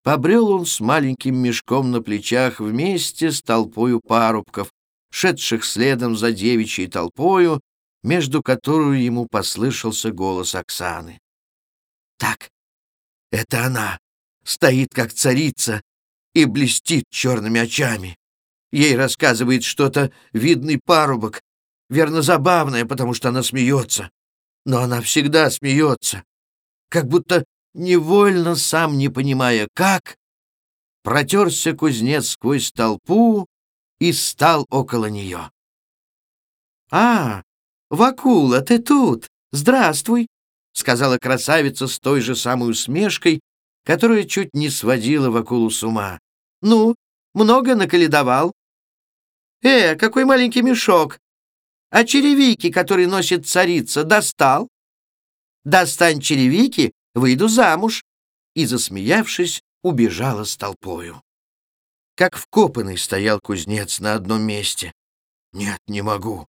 побрел он с маленьким мешком на плечах вместе с толпою парубков, шедших следом за девичьей толпою, между которую ему послышался голос Оксаны. «Так, это она, стоит как царица и блестит черными очами. Ей рассказывает что-то видный парубок, верно забавное, потому что она смеется. Но она всегда смеется, как будто невольно, сам не понимая как, протерся кузнец сквозь толпу и стал около нее. «А, Вакула, ты тут! Здравствуй!» — сказала красавица с той же самой усмешкой, которая чуть не сводила Вакулу с ума. «Ну, много наколедовал?» «Э, какой маленький мешок! А черевики, которые носит царица, достал?» «Достань черевики, выйду замуж!» И, засмеявшись, убежала с толпою. Как вкопанный стоял кузнец на одном месте. «Нет, не могу.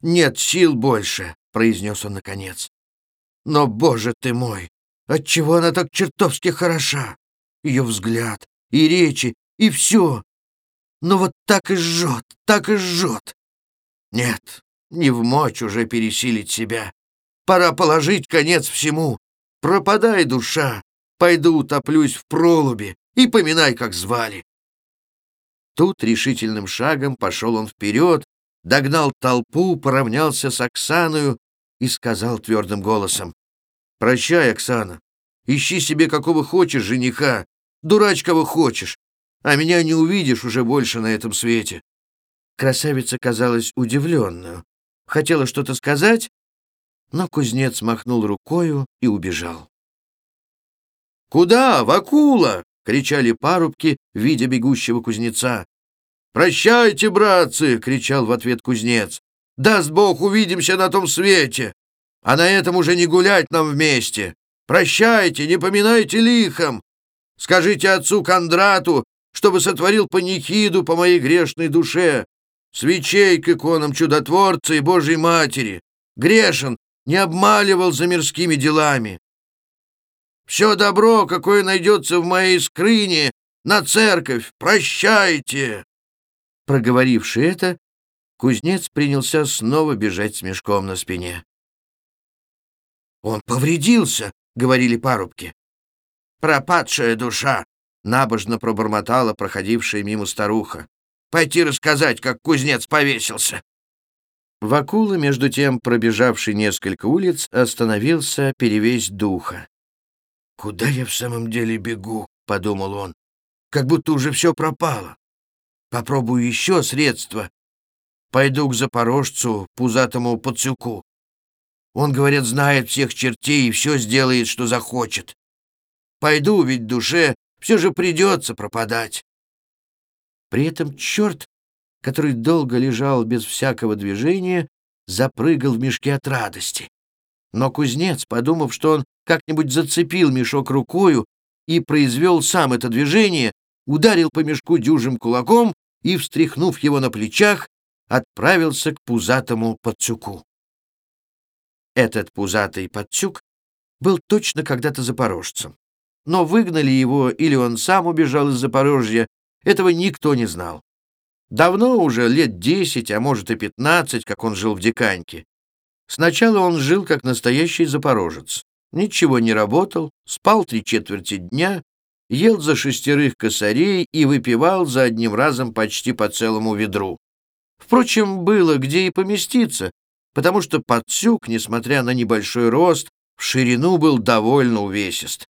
Нет сил больше», — произнес он наконец. «Но, боже ты мой, отчего она так чертовски хороша? Ее взгляд, и речи, и все. Но вот так и жжет, так и жжет. Нет, не в мочь уже пересилить себя. Пора положить конец всему. Пропадай, душа, пойду утоплюсь в пролубе и поминай, как звали. Тут решительным шагом пошел он вперед, догнал толпу, поравнялся с Оксаною и сказал твердым голосом. «Прощай, Оксана, ищи себе какого хочешь жениха, дурач кого хочешь, а меня не увидишь уже больше на этом свете». Красавица казалась удивленную, хотела что-то сказать, но кузнец махнул рукою и убежал. «Куда, Вакула?» — кричали парубки, видя бегущего кузнеца. «Прощайте, братцы!» — кричал в ответ кузнец. «Даст Бог, увидимся на том свете! А на этом уже не гулять нам вместе! Прощайте, не поминайте лихом! Скажите отцу Кондрату, чтобы сотворил панихиду по моей грешной душе, свечей к иконам чудотворца и Божьей Матери. Грешен, не обмаливал за мирскими делами. Все добро, какое найдется в моей скрине, на церковь, прощайте!» Проговоривши это, кузнец принялся снова бежать с мешком на спине. «Он повредился», — говорили парубки. «Пропадшая душа», — набожно пробормотала проходившая мимо старуха. «Пойти рассказать, как кузнец повесился». Вакула, между тем, пробежавший несколько улиц, остановился, перевесь духа. «Куда я в самом деле бегу?» — подумал он. «Как будто уже все пропало. Попробую еще средства. Пойду к запорожцу, пузатому пацюку. Он, говорят, знает всех чертей и все сделает, что захочет. Пойду, ведь душе все же придется пропадать. При этом черт, который долго лежал без всякого движения, запрыгал в мешке от радости. Но кузнец, подумав, что он как-нибудь зацепил мешок рукою и произвел сам это движение, ударил по мешку дюжим кулаком и, встряхнув его на плечах, отправился к пузатому подцюку. Этот пузатый подцюк был точно когда-то запорожцем. Но выгнали его, или он сам убежал из Запорожья, этого никто не знал. Давно уже, лет десять, а может и пятнадцать, как он жил в Диканьке. Сначала он жил как настоящий запорожец. Ничего не работал, спал три четверти дня, ел за шестерых косарей и выпивал за одним разом почти по целому ведру. Впрочем, было где и поместиться, потому что подсюк, несмотря на небольшой рост, в ширину был довольно увесист.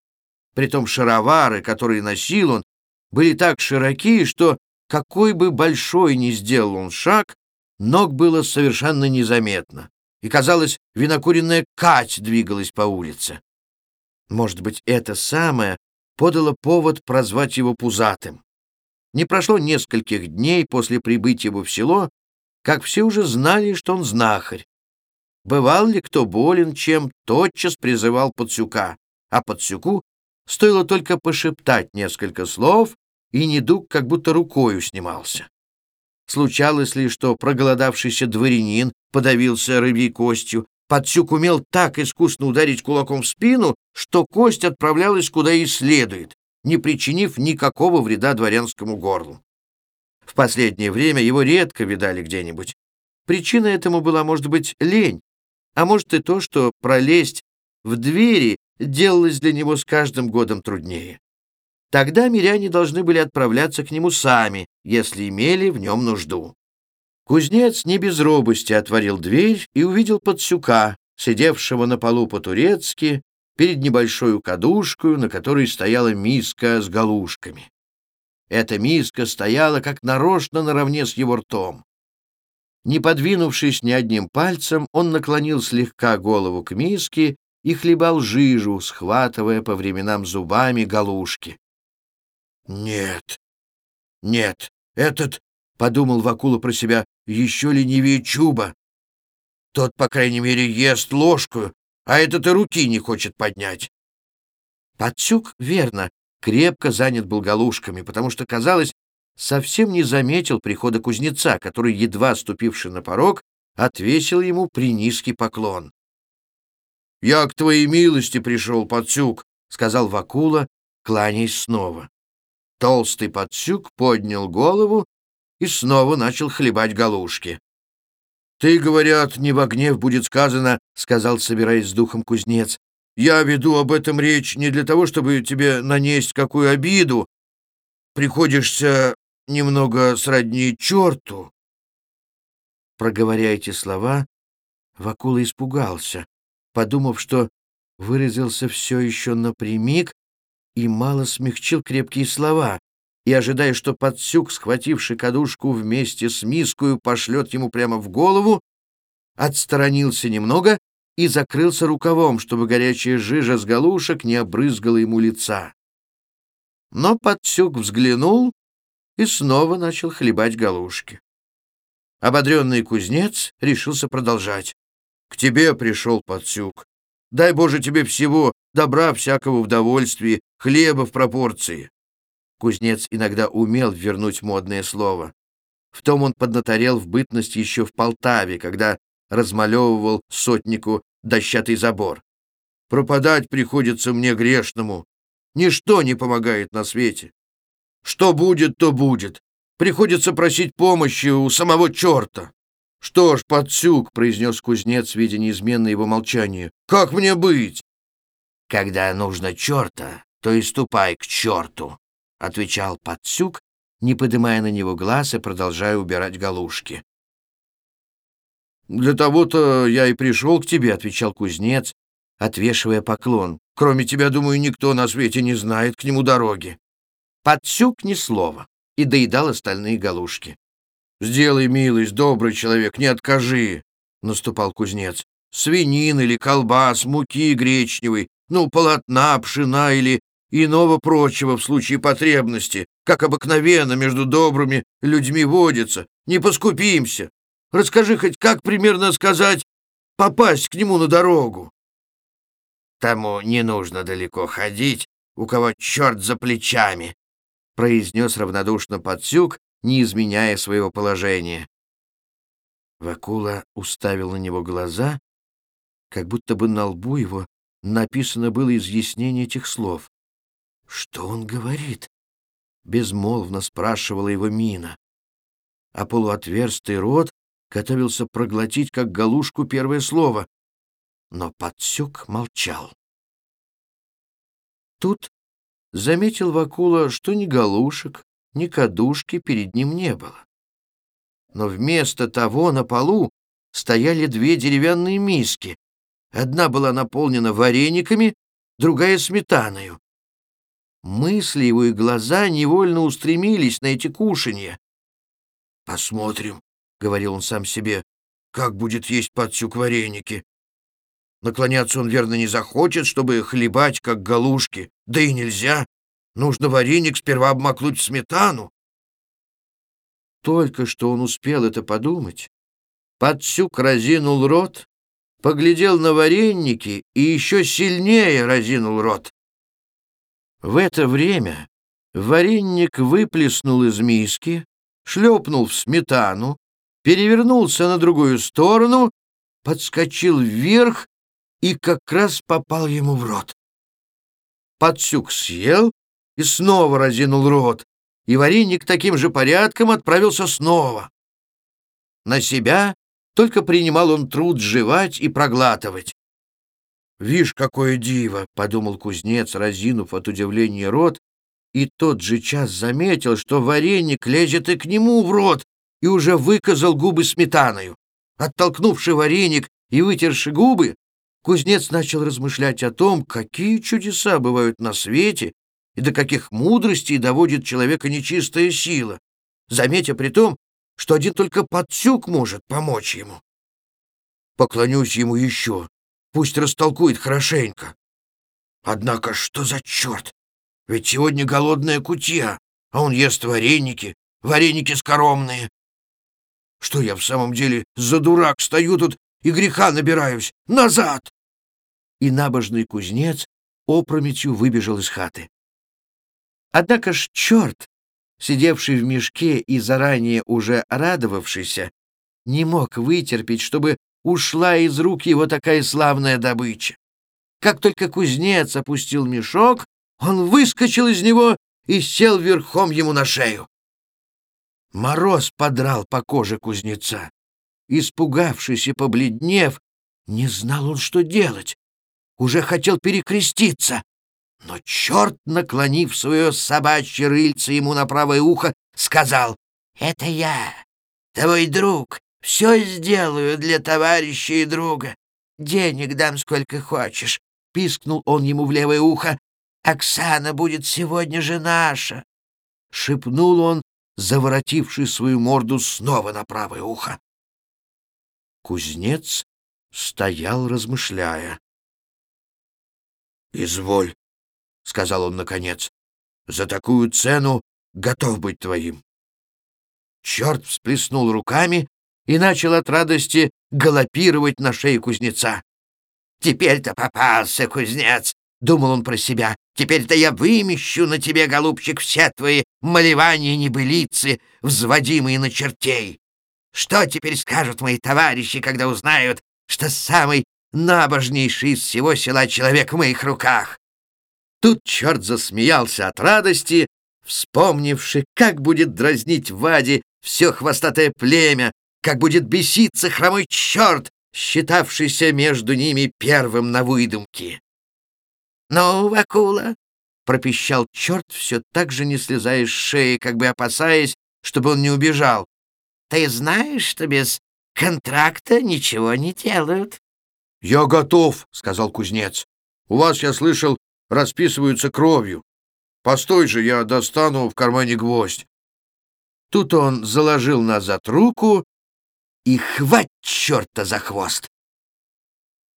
Притом шаровары, которые носил он, были так широки, что какой бы большой ни сделал он шаг, ног было совершенно незаметно, и, казалось, винокуренная кать двигалась по улице. Может быть, это самое подало повод прозвать его пузатым. Не прошло нескольких дней после прибытия его в село, как все уже знали, что он знахарь. Бывал ли кто болен чем, тотчас призывал Подсюка, а Подсюку стоило только пошептать несколько слов, и недуг как будто рукою снимался. Случалось ли, что проголодавшийся дворянин подавился рыбьей костью, Подсюк умел так искусно ударить кулаком в спину, что кость отправлялась куда и следует, не причинив никакого вреда дворянскому горлу. В последнее время его редко видали где-нибудь. Причина этому была, может быть, лень, а может и то, что пролезть в двери делалось для него с каждым годом труднее. Тогда миряне должны были отправляться к нему сами, если имели в нем нужду. Кузнец не без робости отворил дверь и увидел подсюка, сидевшего на полу по-турецки, перед небольшой кадушкой, на которой стояла миска с галушками. Эта миска стояла как нарочно наравне с его ртом. Не подвинувшись ни одним пальцем, он наклонил слегка голову к миске и хлебал жижу, схватывая по временам зубами галушки. «Нет, нет, этот, — подумал Вакула про себя, — еще ленивее Чуба. Тот, по крайней мере, ест ложку, а этот и руки не хочет поднять». Подсюк, верно, крепко занят был галушками, потому что, казалось, совсем не заметил прихода кузнеца, который, едва ступивший на порог, отвесил ему принизкий поклон. «Я к твоей милости пришел, Подсюк», — сказал Вакула, кланяясь снова. Толстый Подсюк поднял голову и снова начал хлебать галушки. «Ты, говорят, не в гнев будет сказано», — сказал, собираясь с духом кузнец. «Я веду об этом речь не для того, чтобы тебе нанесть какую обиду. Приходишься немного сродни черту». Проговоря эти слова, Вакула испугался подумав, что выразился все еще напрямик и мало смягчил крепкие слова, и, ожидая, что подсюк, схвативший кадушку вместе с мискою, пошлет ему прямо в голову, отсторонился немного и закрылся рукавом, чтобы горячая жижа с галушек не обрызгала ему лица. Но подсюк взглянул и снова начал хлебать галушки. Ободренный кузнец решился продолжать. К тебе пришел подсюк. Дай Боже тебе всего, добра всякого в довольствии, хлеба в пропорции. Кузнец иногда умел вернуть модное слово. В том он поднаторел в бытности еще в Полтаве, когда размалевывал сотнику дощатый забор. Пропадать приходится мне грешному. Ничто не помогает на свете. Что будет, то будет. Приходится просить помощи у самого черта. «Что ж, подсюк», — произнес кузнец, видя неизменно его молчание, — «как мне быть?» «Когда нужно черта, то и ступай к черту», — отвечал подсюк, не поднимая на него глаз и продолжая убирать галушки. «Для того-то я и пришел к тебе», — отвечал кузнец, отвешивая поклон. «Кроме тебя, думаю, никто на свете не знает к нему дороги». Подсюк ни слова и доедал остальные галушки. «Сделай милость, добрый человек, не откажи!» — наступал кузнец. «Свинин или колбас, муки гречневой, ну, полотна, пшена или иного прочего в случае потребности, как обыкновенно между добрыми людьми водится. Не поскупимся. Расскажи хоть, как примерно сказать, попасть к нему на дорогу». «Тому не нужно далеко ходить, у кого черт за плечами», — произнес равнодушно Подсюк не изменяя своего положения. Вакула уставил на него глаза, как будто бы на лбу его написано было изъяснение этих слов. «Что он говорит?» — безмолвно спрашивала его мина. А полуотверстый рот готовился проглотить, как галушку, первое слово. Но подсюк молчал. Тут заметил Вакула, что ни галушек, ни кадушки перед ним не было. Но вместо того на полу стояли две деревянные миски. Одна была наполнена варениками, другая — сметаною. мысли его и глаза невольно устремились на эти кушанья. «Посмотрим», — говорил он сам себе, — «как будет есть подсюк вареники. Наклоняться он, верно, не захочет, чтобы хлебать, как галушки. Да и нельзя. Нужно вареник сперва обмакнуть в сметану. Только что он успел это подумать, Подсюк разинул рот, поглядел на вареники и еще сильнее разинул рот. В это время вареник выплеснул из миски, шлепнул в сметану, перевернулся на другую сторону, подскочил вверх и как раз попал ему в рот. Подсюк съел и снова разинул рот, и вареник таким же порядком отправился снова. На себя только принимал он труд жевать и проглатывать. «Вишь, какое диво!» — подумал кузнец, разинув от удивления рот, и тот же час заметил, что вареник лезет и к нему в рот, и уже выказал губы сметаною. Оттолкнувший вареник и вытерши губы, кузнец начал размышлять о том, какие чудеса бывают на свете и до каких мудростей доводит человека нечистая сила, заметя при том, что один только подсюк может помочь ему. Поклонюсь ему еще, пусть растолкует хорошенько. Однако что за черт? Ведь сегодня голодная кутья, а он ест вареники, вареники скоромные. Что я в самом деле за дурак стою тут и греха набираюсь? Назад!» И набожный кузнец опрометью выбежал из хаты. Однако ж черт, сидевший в мешке и заранее уже радовавшийся, не мог вытерпеть, чтобы ушла из рук его такая славная добыча. Как только кузнец опустил мешок, он выскочил из него и сел верхом ему на шею. Мороз подрал по коже кузнеца. Испугавшись и побледнев, не знал он, что делать. Уже хотел перекреститься, но черт, наклонив свое собачье рыльце ему на правое ухо, сказал, «Это я, твой друг, все сделаю для товарища и друга. Денег дам сколько хочешь», — пискнул он ему в левое ухо. «Оксана будет сегодня же наша», — шепнул он, заворотивший свою морду снова на правое ухо. Кузнец стоял, размышляя. «Изволь», — сказал он наконец, — «за такую цену готов быть твоим». Черт всплеснул руками и начал от радости галопировать на шее кузнеца. «Теперь-то попался, кузнец!» — думал он про себя. «Теперь-то я вымещу на тебе, голубчик, все твои малевания небылицы, взводимые на чертей. Что теперь скажут мои товарищи, когда узнают, что самый набожнейший из всего села человек в моих руках?» Тут черт засмеялся от радости, вспомнивши, как будет дразнить Ваде все хвостатое племя, как будет беситься хромой черт, считавшийся между ними первым на выдумке. «Ну, Вакула!» — пропищал черт, все так же не слезая с шеи, как бы опасаясь, чтобы он не убежал. «Ты знаешь, что без контракта ничего не делают?» «Я готов», — сказал кузнец. «У вас, я слышал, расписываются кровью. Постой же, я достану в кармане гвоздь. Тут он заложил назад руку и хвать черта за хвост.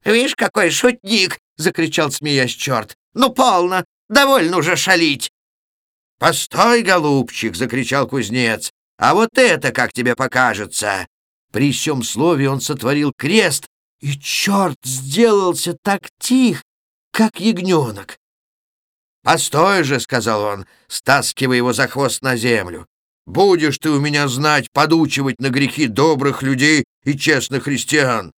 «Видишь, какой шутник!» — закричал, смеясь черт. «Ну, полно! Довольно уже шалить!» «Постой, голубчик!» — закричал кузнец. «А вот это как тебе покажется!» При всем слове он сотворил крест, и черт сделался так тих, как ягненок. «Постой же», — сказал он, стаскивая его за хвост на землю. «Будешь ты у меня знать, подучивать на грехи добрых людей и честных христиан».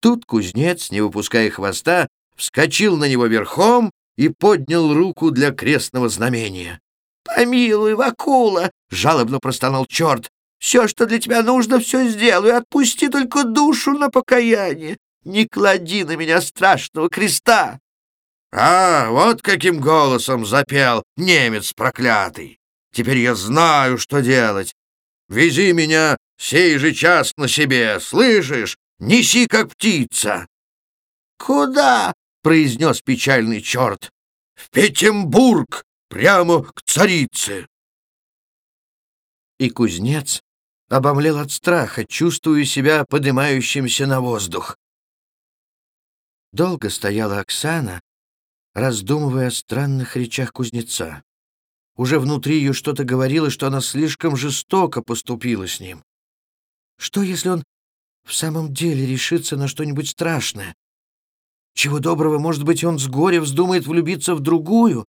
Тут кузнец, не выпуская хвоста, вскочил на него верхом и поднял руку для крестного знамения. «Помилуй, Вакула!» — жалобно простонал черт. «Все, что для тебя нужно, все сделаю. Отпусти только душу на покаяние. Не клади на меня страшного креста!» «А, вот каким голосом запел немец проклятый! Теперь я знаю, что делать. Вези меня сей же час на себе, слышишь? Неси, как птица!» «Куда?» — произнес печальный черт. в Петербург, прямо к царице!» И кузнец обомлел от страха, чувствуя себя поднимающимся на воздух. Долго стояла Оксана, раздумывая о странных речах кузнеца. Уже внутри ее что-то говорило, что она слишком жестоко поступила с ним. Что, если он в самом деле решится на что-нибудь страшное? Чего доброго, может быть, он с горя вздумает влюбиться в другую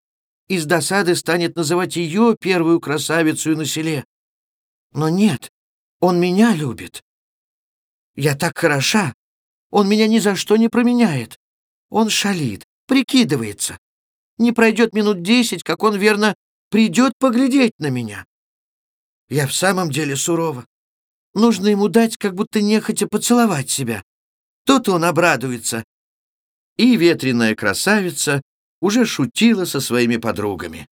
и с досады станет называть ее первую красавицу на селе. Но нет, он меня любит. Я так хороша, он меня ни за что не променяет. Он шалит, прикидывается. Не пройдет минут десять, как он, верно, придет поглядеть на меня. Я в самом деле сурова. Нужно ему дать, как будто нехотя поцеловать себя. Тут он обрадуется. И ветреная красавица уже шутила со своими подругами.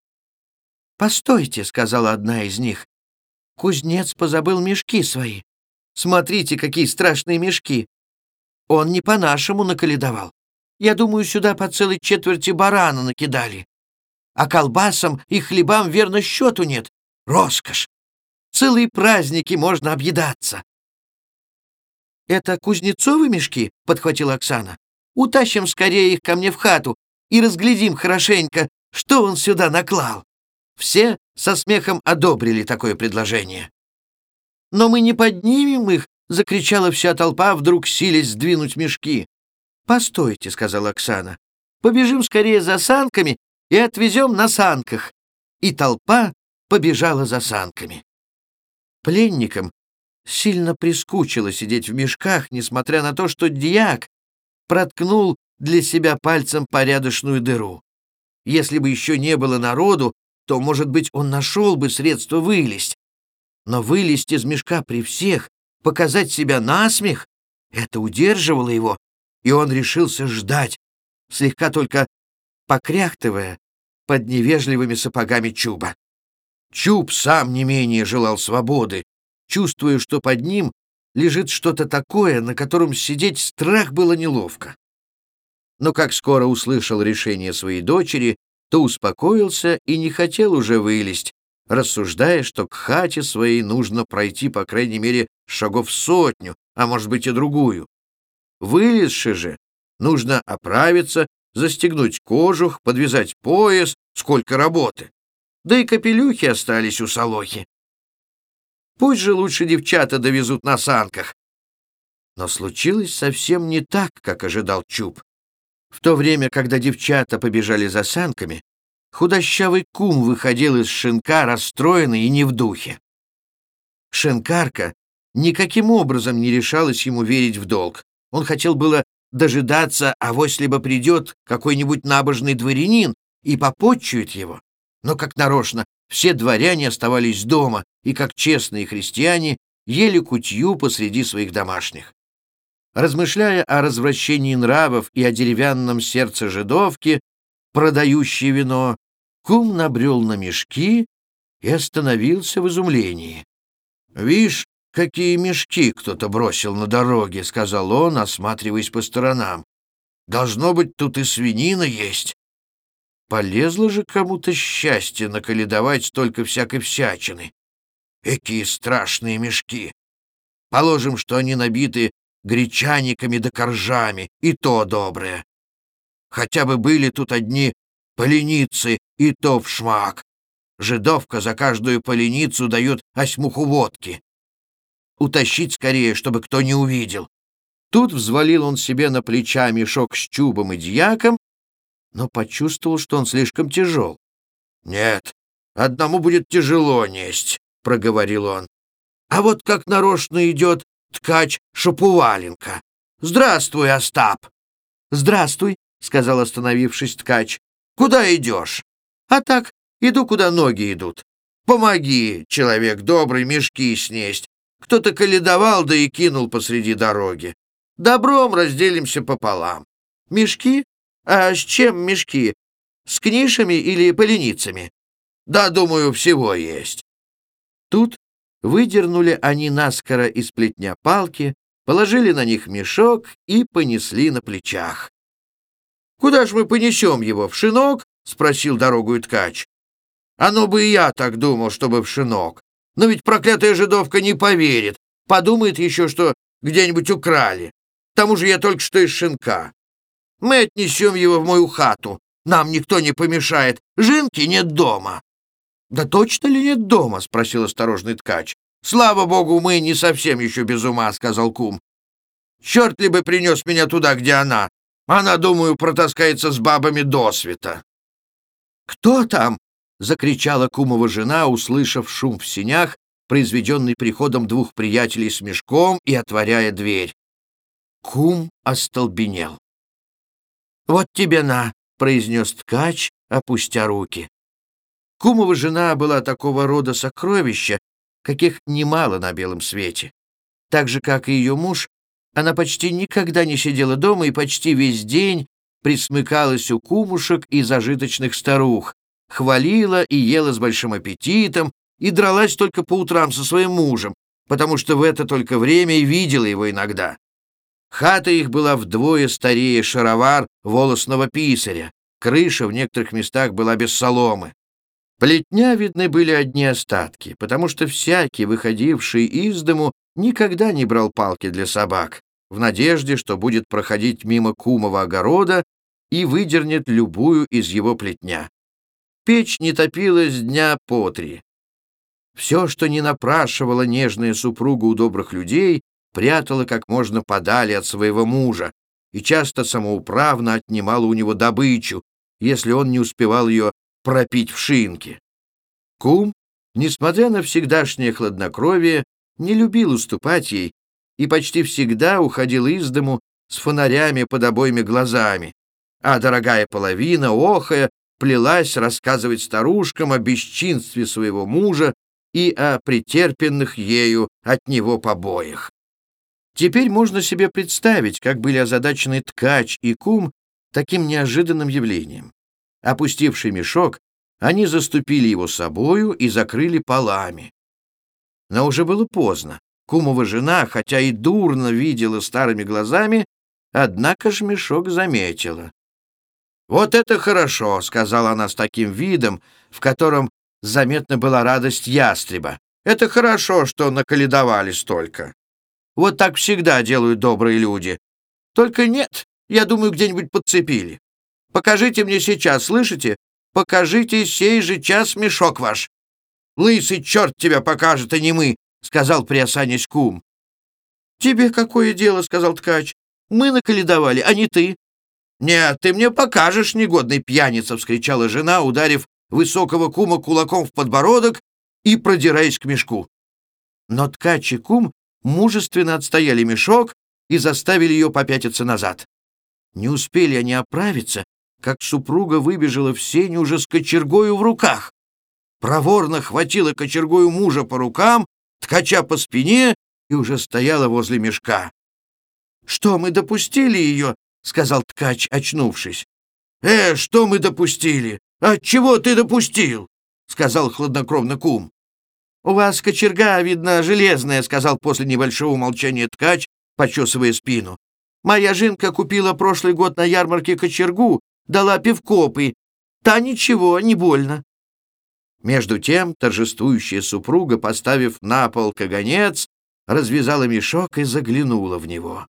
«Постойте», — сказала одна из них. «Кузнец позабыл мешки свои. Смотрите, какие страшные мешки. Он не по-нашему наколедовал. Я думаю, сюда по целой четверти барана накидали. А колбасам и хлебам, верно, счету нет. Роскошь! Целые праздники можно объедаться. «Это кузнецовы мешки?» — подхватила Оксана. «Утащим скорее их ко мне в хату и разглядим хорошенько, что он сюда наклал». Все со смехом одобрили такое предложение. «Но мы не поднимем их!» — закричала вся толпа, вдруг силясь сдвинуть мешки. «Постойте», — сказала Оксана. «Побежим скорее за санками и отвезем на санках». И толпа побежала за санками. Пленникам сильно прискучило сидеть в мешках, несмотря на то, что дьяк проткнул для себя пальцем порядочную дыру. Если бы еще не было народу, то, может быть, он нашел бы средство вылезть. Но вылезть из мешка при всех, показать себя насмех — это удерживало его и он решился ждать, слегка только покряхтывая под невежливыми сапогами Чуба. Чуб сам не менее желал свободы, чувствуя, что под ним лежит что-то такое, на котором сидеть страх было неловко. Но как скоро услышал решение своей дочери, то успокоился и не хотел уже вылезть, рассуждая, что к хате своей нужно пройти по крайней мере шагов сотню, а может быть и другую. Вылезши же, нужно оправиться, застегнуть кожух, подвязать пояс, сколько работы. Да и капелюхи остались у Солохи. Пусть же лучше девчата довезут на санках. Но случилось совсем не так, как ожидал Чуб. В то время, когда девчата побежали за санками, худощавый кум выходил из шинка расстроенный и не в духе. Шинкарка никаким образом не решалась ему верить в долг. Он хотел было дожидаться, авось либо придет какой-нибудь набожный дворянин и попотчует его. Но, как нарочно, все дворяне оставались дома и, как честные христиане, ели кутью посреди своих домашних. Размышляя о развращении нравов и о деревянном сердце жидовки, продающей вино, кум набрел на мешки и остановился в изумлении. «Вишь, «Какие мешки кто-то бросил на дороге», — сказал он, осматриваясь по сторонам. «Должно быть, тут и свинина есть». Полезло же кому-то счастье наколедовать столько всякой всячины. Какие страшные мешки! Положим, что они набиты гречаниками да коржами, и то доброе. Хотя бы были тут одни поленицы, и то в шмак. Жидовка за каждую поленицу дает осьмуху водки утащить скорее, чтобы кто не увидел. Тут взвалил он себе на плеча мешок с чубом и дьяком, но почувствовал, что он слишком тяжел. «Нет, одному будет тяжело несть», — проговорил он. «А вот как нарочно идет ткач Шапуваленко. Здравствуй, Остап!» «Здравствуй», — сказал остановившись ткач. «Куда идешь?» «А так, иду, куда ноги идут. Помоги, человек добрый, мешки снесть, кто-то каледовал, да и кинул посреди дороги. Добром разделимся пополам. Мешки? А с чем мешки? С книжами или поленицами? Да, думаю, всего есть. Тут выдернули они наскоро из плетня палки, положили на них мешок и понесли на плечах. «Куда ж мы понесем его? В шинок?» — спросил дорогую ткач. «А ну бы и я так думал, чтобы в шинок. Но ведь проклятая жидовка не поверит. Подумает еще, что где-нибудь украли. К тому же я только что из шинка. Мы отнесем его в мою хату. Нам никто не помешает. Жинки нет дома». «Да точно ли нет дома?» — спросил осторожный ткач. «Слава богу, мы не совсем еще без ума», — сказал кум. «Черт ли бы принес меня туда, где она? Она, думаю, протаскается с бабами до света». «Кто там?» — закричала кумова жена, услышав шум в синях, произведенный приходом двух приятелей с мешком и отворяя дверь. Кум остолбенел. «Вот тебе на!» — произнес ткач, опустя руки. Кумова жена была такого рода сокровища, каких немало на белом свете. Так же, как и ее муж, она почти никогда не сидела дома и почти весь день присмыкалась у кумушек и зажиточных старух, хвалила и ела с большим аппетитом и дралась только по утрам со своим мужем, потому что в это только время и видела его иногда. Хата их была вдвое старее шаровар волосного писаря, крыша в некоторых местах была без соломы. Плетня видны были одни остатки, потому что всякий, выходивший из дому, никогда не брал палки для собак, в надежде, что будет проходить мимо кумова огорода и выдернет любую из его плетня. Печь не топилась дня по три. Все, что не напрашивала нежная супруга у добрых людей, прятала как можно подали от своего мужа и часто самоуправно отнимала у него добычу, если он не успевал ее пропить в шинке. Кум, несмотря на всегдашнее хладнокровие, не любил уступать ей и почти всегда уходил из дому с фонарями под обоими глазами, а дорогая половина, охая, плелась рассказывать старушкам о бесчинстве своего мужа и о претерпенных ею от него побоях. Теперь можно себе представить, как были озадачены ткач и кум таким неожиданным явлением. Опустивший мешок, они заступили его собою и закрыли полами. Но уже было поздно. Кумова жена, хотя и дурно видела старыми глазами, однако ж мешок заметила. «Вот это хорошо», — сказала она с таким видом, в котором заметна была радость ястреба. «Это хорошо, что наколедовали столько. Вот так всегда делают добрые люди. Только нет, я думаю, где-нибудь подцепили. Покажите мне сейчас, слышите? Покажите сей же час мешок ваш. Лысый черт тебя покажет, а не мы, — сказал приосанясь кум. Тебе какое дело, — сказал ткач. Мы наколедовали, а не ты. «Нет, ты мне покажешь, негодный пьяница!» — вскричала жена, ударив высокого кума кулаком в подбородок и продираясь к мешку. Но ткач и кум мужественно отстояли мешок и заставили ее попятиться назад. Не успели они оправиться, как супруга выбежала в сень уже с кочергою в руках. Проворно хватила кочергою мужа по рукам, ткача по спине и уже стояла возле мешка. «Что, мы допустили ее?» — сказал ткач, очнувшись. «Э, что мы допустили? Отчего ты допустил?» — сказал хладнокровно кум. «У вас кочерга, видно, железная», — сказал после небольшого молчания ткач, почесывая спину. «Моя жинка купила прошлый год на ярмарке кочергу, дала пивкопы. Та ничего, не больно». Между тем торжествующая супруга, поставив на пол каганец, развязала мешок и заглянула в него.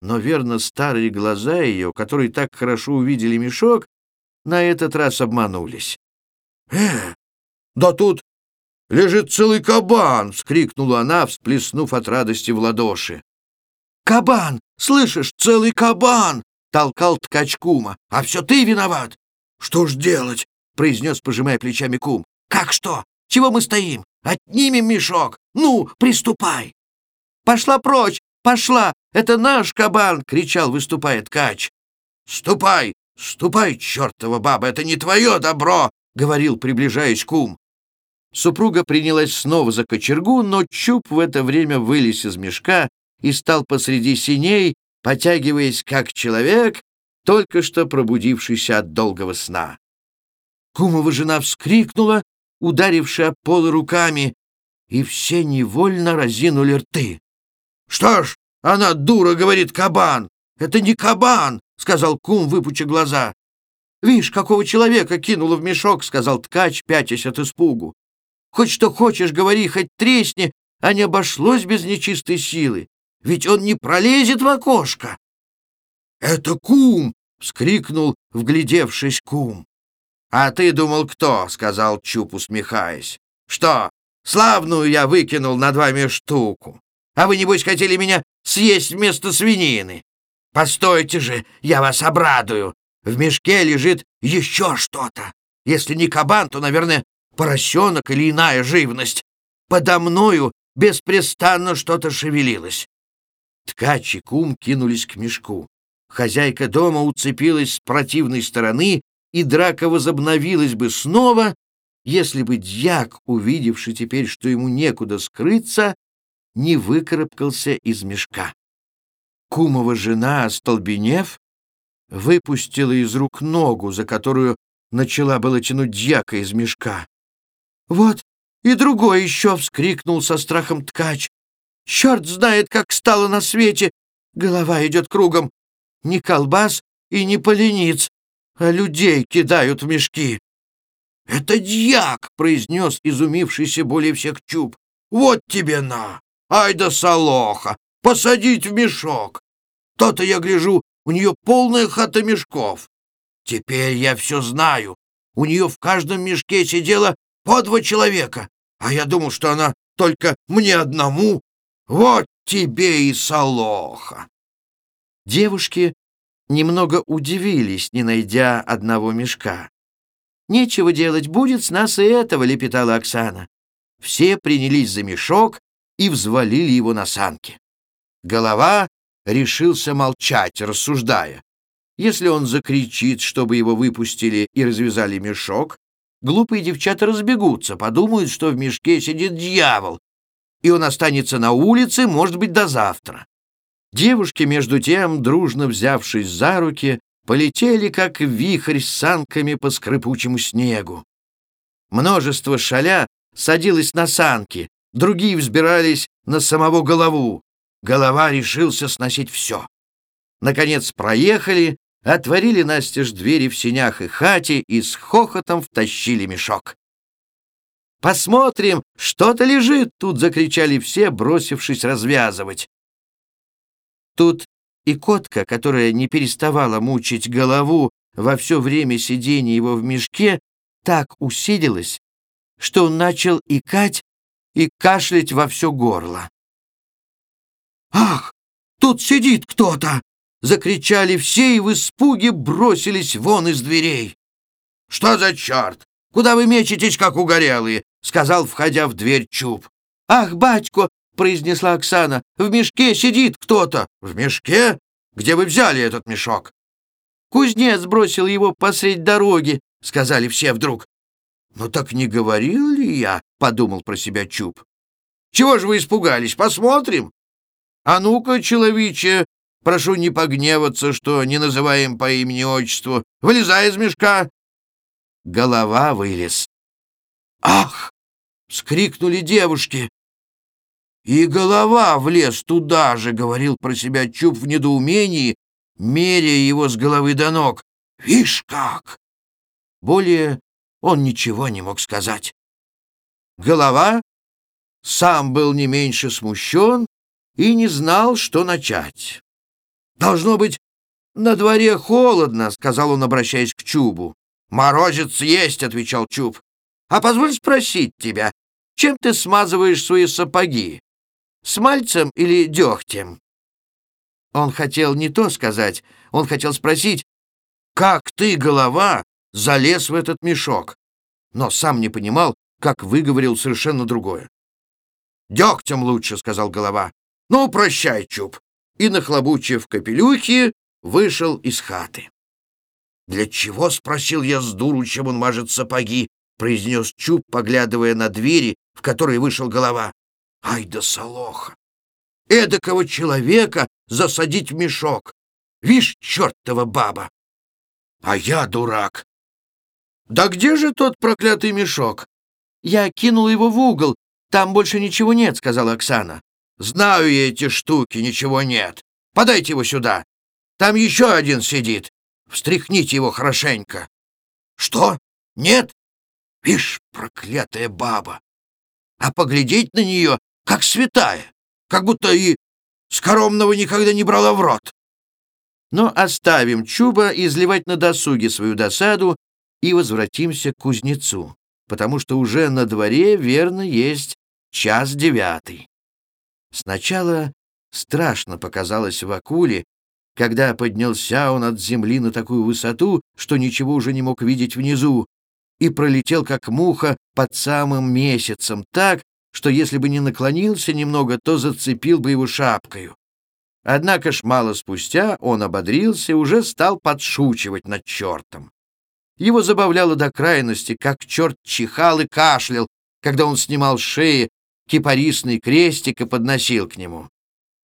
Но верно старые глаза ее, которые так хорошо увидели мешок, на этот раз обманулись. «Э, да тут лежит целый кабан!» — вскрикнула она, всплеснув от радости в ладоши. «Кабан! Слышишь, целый кабан!» — толкал ткач кума. «А все ты виноват!» «Что ж делать?» — произнес, пожимая плечами кум. «Как что? Чего мы стоим? Отнимем мешок! Ну, приступай!» «Пошла прочь! Пошла! Это наш кабан!» — кричал, выступая ткач. «Ступай! Ступай, чертова баба! Это не твое добро!» — говорил, приближаясь кум. Супруга принялась снова за кочергу, но Чуб в это время вылез из мешка и стал посреди синей, потягиваясь как человек, только что пробудившийся от долгого сна. Кумова жена вскрикнула, ударившая об пол руками, и все невольно разинули рты. «Что ж, она дура, — говорит, — кабан! Это не кабан!» — сказал кум, выпуча глаза. «Вишь, какого человека кинуло в мешок», — сказал ткач, пятясь от испугу. «Хоть что хочешь, говори, хоть тресни, а не обошлось без нечистой силы. Ведь он не пролезет в окошко». «Это кум!» — вскрикнул, вглядевшись кум. «А ты думал, кто?» — сказал Чуп, усмехаясь. «Что, славную я выкинул над вами штуку? А вы, небось, хотели меня съесть вместо свинины? Постойте же, я вас обрадую. В мешке лежит еще что-то. Если не кабан, то, наверное, поросенок или иная живность. Подо мною беспрестанно что-то шевелилось. Ткач и кум кинулись к мешку. Хозяйка дома уцепилась с противной стороны, и драка возобновилась бы снова, если бы дьяк, увидевший теперь, что ему некуда скрыться, не выкарабкался из мешка. Кумова жена, остолбенев, выпустила из рук ногу, за которую начала было тянуть дьяка из мешка. «Вот и другой еще!» — вскрикнул со страхом ткач. «Черт знает, как стало на свете! Голова идет кругом. Ни колбас и ни полениц, а людей кидают в мешки». «Это дьяк!» — произнес изумившийся более всех чуб. «Вот тебе на! Ай да солоха! Посадить в мешок! То-то я гляжу, у нее полная хата мешков. Теперь я все знаю. У нее в каждом мешке сидело по два человека, а я думал, что она только мне одному. Вот тебе и солоха. Девушки немного удивились, не найдя одного мешка. «Нечего делать, будет с нас и этого», — лепетала Оксана. Все принялись за мешок и взвалили его на санки. Голова решился молчать, рассуждая. Если он закричит, чтобы его выпустили и развязали мешок, глупые девчата разбегутся, подумают, что в мешке сидит дьявол, и он останется на улице, может быть, до завтра. Девушки, между тем, дружно взявшись за руки, полетели, как вихрь с санками по скрипучему снегу. Множество шаля садилось на санки, другие взбирались на самого голову. Голова решился сносить все. Наконец проехали, отворили настежь двери в сенях и хате и с хохотом втащили мешок. «Посмотрим, что-то лежит тут!» — закричали все, бросившись развязывать. Тут и котка, которая не переставала мучить голову во все время сидения его в мешке, так усилилась, что он начал икать и кашлять во все горло. «Ах, тут сидит кто-то!» — закричали все и в испуге бросились вон из дверей. «Что за черт? Куда вы мечетесь, как угорелые?» — сказал, входя в дверь Чуб. «Ах, батько!» — произнесла Оксана. «В мешке сидит кто-то». «В мешке? Где вы взяли этот мешок?» «Кузнец бросил его посредь дороги», — сказали все вдруг. «Ну так не говорил ли я?» — подумал про себя Чуб. «Чего же вы испугались? Посмотрим!» А ну-ка, человече, прошу не погневаться, что не называем по имени-отчеству. Вылезай из мешка. Голова вылез. «Ах!» — вскрикнули девушки. «И голова влез туда же», — говорил про себя Чуб в недоумении, меряя его с головы до ног. «Вишь как!» Более он ничего не мог сказать. Голова сам был не меньше смущен и не знал, что начать. «Должно быть, на дворе холодно», — сказал он, обращаясь к Чубу. «Морозец есть», — отвечал Чуб. «А позволь спросить тебя, чем ты смазываешь свои сапоги? Смальцем или дегтем?» Он хотел не то сказать, он хотел спросить, «Как ты, голова, залез в этот мешок?» Но сам не понимал, как выговорил совершенно другое. «Дегтем лучше», — сказал голова. «Ну, прощай, Чуб!» И, нахлобучив капелюхи, вышел из хаты. «Для чего?» — спросил я с дуру, чем он мажет сапоги, — произнес Чуб, поглядывая на двери, в которые вышел голова. «Ай да солоха! Эдакого человека засадить в мешок! Вишь, чертова баба!» «А я дурак!» «Да где же тот проклятый мешок?» «Я кинул его в угол, там больше ничего нет», — сказала Оксана. Знаю я эти штуки, ничего нет. Подайте его сюда. Там еще один сидит. Встряхните его хорошенько. Что? Нет? Вишь, проклятая баба! А поглядеть на нее, как святая, как будто и скоромного никогда не брала в рот. Но оставим Чуба изливать на досуге свою досаду и возвратимся к кузнецу, потому что уже на дворе, верно, есть час девятый. Сначала страшно показалось в акуле, когда поднялся он от земли на такую высоту, что ничего уже не мог видеть внизу, и пролетел как муха под самым месяцем, так, что если бы не наклонился немного, то зацепил бы его шапкою. Однако ж мало спустя он ободрился и уже стал подшучивать над чертом. Его забавляло до крайности, как черт чихал и кашлял, когда он снимал шеи кипарисный крестик и подносил к нему.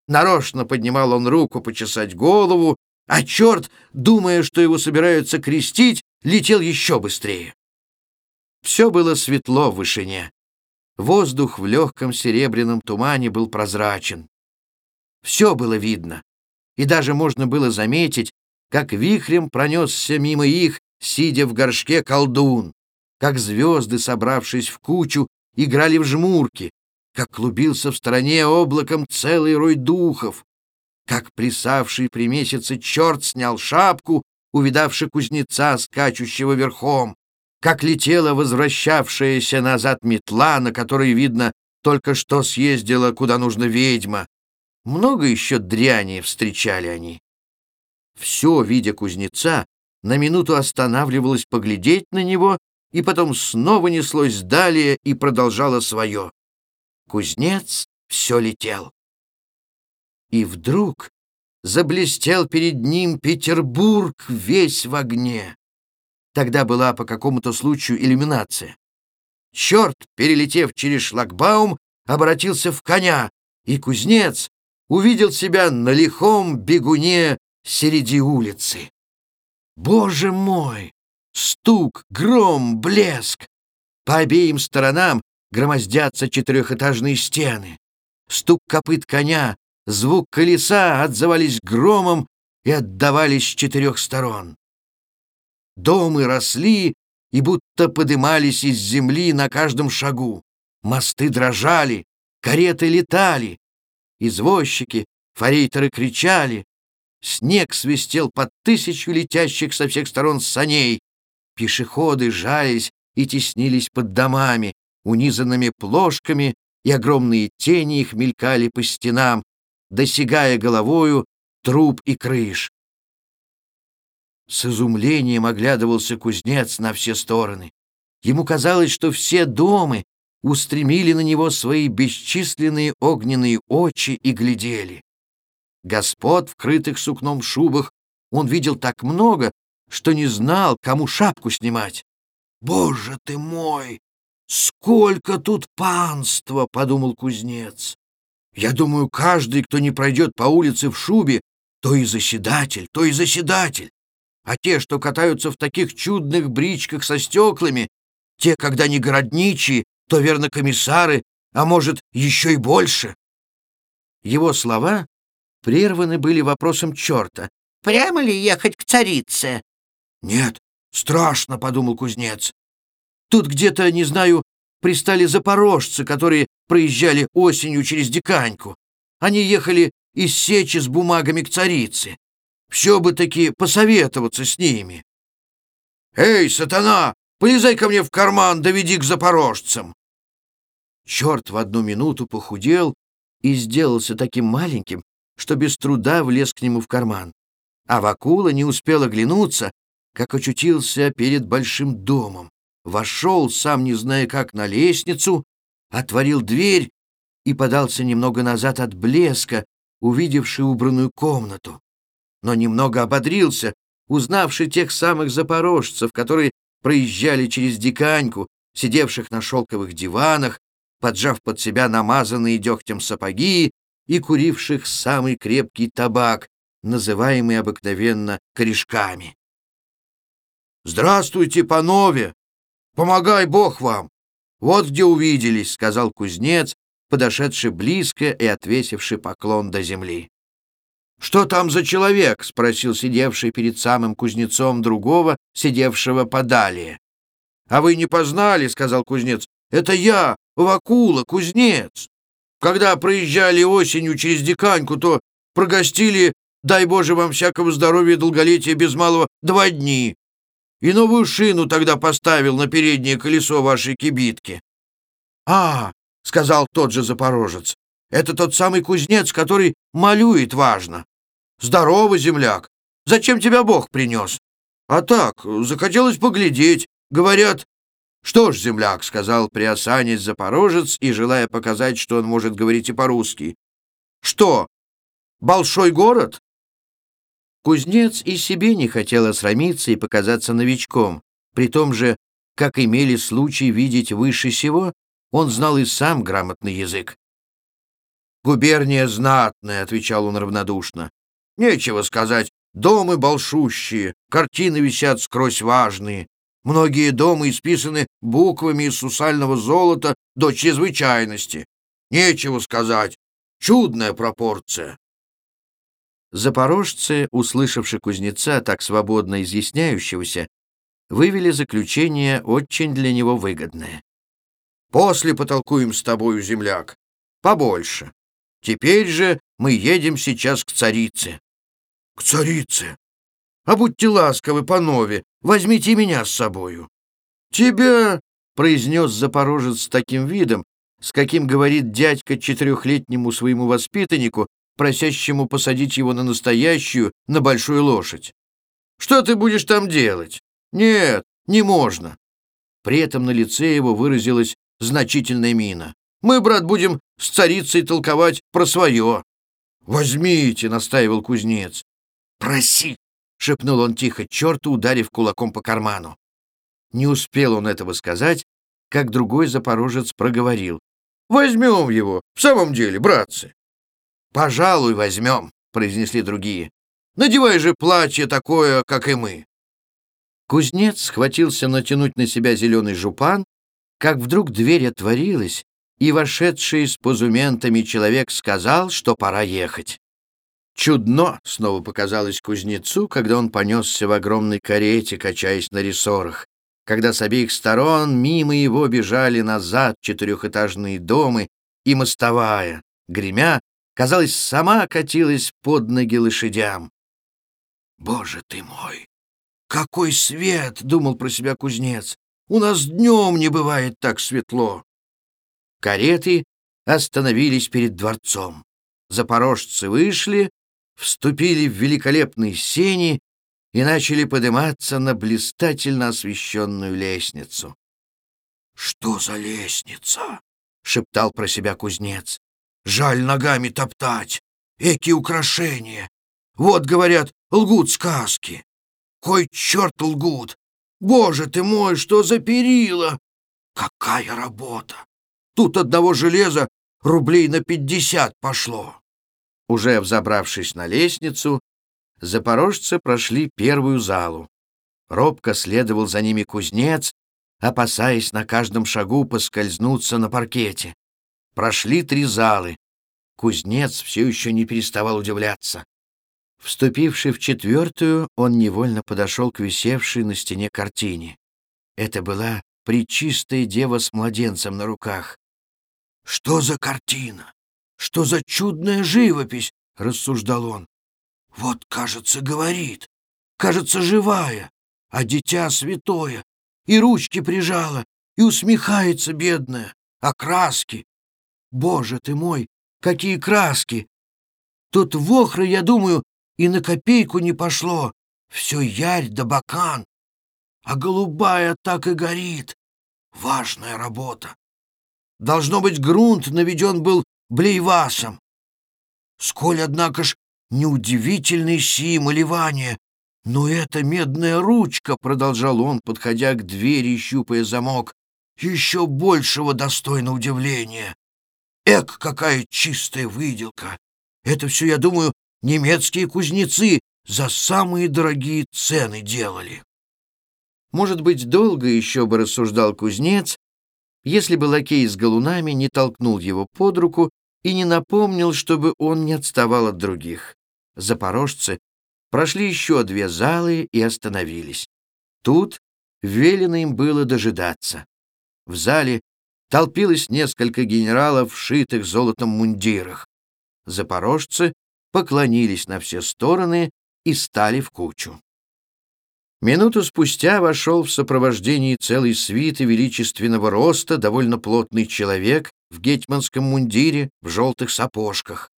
Нарочно поднимал он руку почесать голову, а черт, думая, что его собираются крестить, летел еще быстрее. Все было светло в вышине. Воздух в легком серебряном тумане был прозрачен. Все было видно, и даже можно было заметить, как вихрем пронесся мимо их, сидя в горшке колдун, как звезды, собравшись в кучу, играли в жмурки, как клубился в стороне облаком целый рой духов, как плясавший при месяце черт снял шапку, увидавший кузнеца, скачущего верхом, как летела возвращавшаяся назад метла, на которой, видно, только что съездила, куда нужно ведьма. Много еще дряни встречали они. Все, видя кузнеца, на минуту останавливалось поглядеть на него, и потом снова неслось далее и продолжало свое. Кузнец все летел. И вдруг заблестел перед ним Петербург весь в огне. Тогда была по какому-то случаю иллюминация. Черт, перелетев через шлагбаум, обратился в коня, и кузнец увидел себя на лихом бегуне среди улицы. Боже мой! Стук, гром, блеск! По обеим сторонам громоздятся четырехэтажные стены. Стук копыт коня, звук колеса отзывались громом и отдавались с четырех сторон. Домы росли и будто подымались из земли на каждом шагу. Мосты дрожали, кареты летали. Извозчики, форейтеры кричали. Снег свистел под тысячу летящих со всех сторон саней. Пешеходы жались и теснились под домами, унизанными плошками, и огромные тени их мелькали по стенам, досягая головою труб и крыш. С изумлением оглядывался кузнец на все стороны. Ему казалось, что все дома устремили на него свои бесчисленные огненные очи и глядели. Господ, вкрытых сукном шубах, он видел так много, что не знал, кому шапку снимать. «Боже ты мой!» «Сколько тут панства!» — подумал кузнец. «Я думаю, каждый, кто не пройдет по улице в шубе, то и заседатель, то и заседатель. А те, что катаются в таких чудных бричках со стеклами, те, когда не городничие, то верно комиссары, а может, еще и больше». Его слова прерваны были вопросом черта. «Прямо ли ехать к царице?» «Нет, страшно», — подумал кузнец. Тут где-то, не знаю, пристали запорожцы, которые проезжали осенью через Диканьку. Они ехали из сечи с бумагами к царице. Все бы таки посоветоваться с ними. «Эй, сатана, полезай ко мне в карман, доведи к запорожцам!» Черт в одну минуту похудел и сделался таким маленьким, что без труда влез к нему в карман. А Вакула не успел оглянуться, как очутился перед большим домом вошел, сам не зная как, на лестницу, отворил дверь и подался немного назад от блеска, увидевший убранную комнату. Но немного ободрился, узнавший тех самых запорожцев, которые проезжали через диканьку, сидевших на шелковых диванах, поджав под себя намазанные дегтем сапоги и куривших самый крепкий табак, называемый обыкновенно корешками. «Здравствуйте, панове!» Помогай Бог вам! Вот где увиделись, — сказал кузнец, подошедший близко и отвесивший поклон до земли. «Что там за человек?» — спросил сидевший перед самым кузнецом другого, сидевшего подалее. «А вы не познали?» — сказал кузнец. «Это я, Вакула, кузнец. Когда проезжали осенью через Диканьку, то прогостили, дай Боже вам всякого здоровья и долголетия без малого, два дни. И новую шину тогда поставил на переднее колесо вашей кибитки». «А, — сказал тот же запорожец, — это тот самый кузнец, который малюет важно. Здорово, земляк! Зачем тебя Бог принес? А так, захотелось поглядеть. Говорят, «Что ж, земляк», — сказал приосанец запорожец и желая показать, что он может говорить и по-русски. «Что, большой город?» Кузнец и себе не хотел осрамиться и показаться новичком. При том же, как имели случай видеть выше сего, он знал и сам грамотный язык. «Губерния знатная», — отвечал он равнодушно. «Нечего сказать, домы большущие, картины висят скрозь важные, Многие дома исписаны буквами из сусального золота до чрезвычайности. Нечего сказать. Чудная пропорция. Запорожцы, услышавши кузнеца, так свободно изъясняющегося, вывели заключение очень для него выгодное. «После потолкуем с тобою, земляк. Побольше. Теперь же мы едем сейчас к царице». «К царице? А будьте ласковы, панове, возьмите меня с собою». «Тебя», — произнес запорожец с таким видом, с каким говорит дядька четырехлетнему своему воспитаннику, просящему посадить его на настоящую, на большую лошадь. «Что ты будешь там делать? Нет, не можно». При этом на лице его выразилась значительная мина. «Мы, брат, будем с царицей толковать про свое». «Возьмите», — настаивал кузнец. «Проси, — шепнул он тихо черту, ударив кулаком по карману. Не успел он этого сказать, как другой запорожец проговорил. «Возьмем его, в самом деле, братцы!» «Пожалуй, возьмем», — произнесли другие. «Надевай же платье такое, как и мы». Кузнец схватился натянуть на себя зеленый жупан, как вдруг дверь отворилась, и вошедший с позументами человек сказал, что пора ехать. Чудно снова показалось кузнецу, когда он понесся в огромной карете, качаясь на рессорах, когда с обеих сторон мимо его бежали назад четырехэтажные дома и мостовая, гремя, казалось, сама катилась под ноги лошадям. «Боже ты мой! Какой свет!» — думал про себя кузнец. «У нас днем не бывает так светло!» Кареты остановились перед дворцом. Запорожцы вышли, вступили в великолепные сени и начали подниматься на блистательно освещенную лестницу. «Что за лестница?» — шептал про себя кузнец. «Жаль ногами топтать. Эки украшения. Вот, говорят, лгут сказки. Кой черт лгут? Боже ты мой, что за перила! Какая работа! Тут одного железа рублей на пятьдесят пошло. Уже взобравшись на лестницу, запорожцы прошли первую залу. Робко следовал за ними кузнец, опасаясь на каждом шагу поскользнуться на паркете. Прошли три залы. Кузнец все еще не переставал удивляться. Вступивший в четвертую, он невольно подошел к висевшей на стене картине. Это была причистая дева с младенцем на руках. «Что за картина? Что за чудная живопись, рассуждал он. Вот, кажется, говорит, кажется, живая, а дитя святое, и ручки прижала, и усмехается бедная, а краски. Боже ты мой, какие краски! Тут в охры, я думаю, и на копейку не пошло, все ярь да бакан, а голубая так и горит. Важная работа. Должно быть, грунт наведен был блейвасом. Сколь, однако ж, неудивительный си малевание. Но эта медная ручка, — продолжал он, подходя к двери и щупая замок, — еще большего достойно удивления. Эк, какая чистая выделка! Это все, я думаю, немецкие кузнецы за самые дорогие цены делали. Может быть, долго еще бы рассуждал кузнец, если бы лакей с галунами не толкнул его под руку и не напомнил, чтобы он не отставал от других. Запорожцы прошли еще две залы и остановились. Тут велено им было дожидаться. В зале толпилось несколько генералов в шитых золотом мундирах. Запорожцы поклонились на все стороны и стали в кучу. Минуту спустя вошел в сопровождении целой свиты величественного роста довольно плотный человек в гетьманском мундире в желтых сапожках.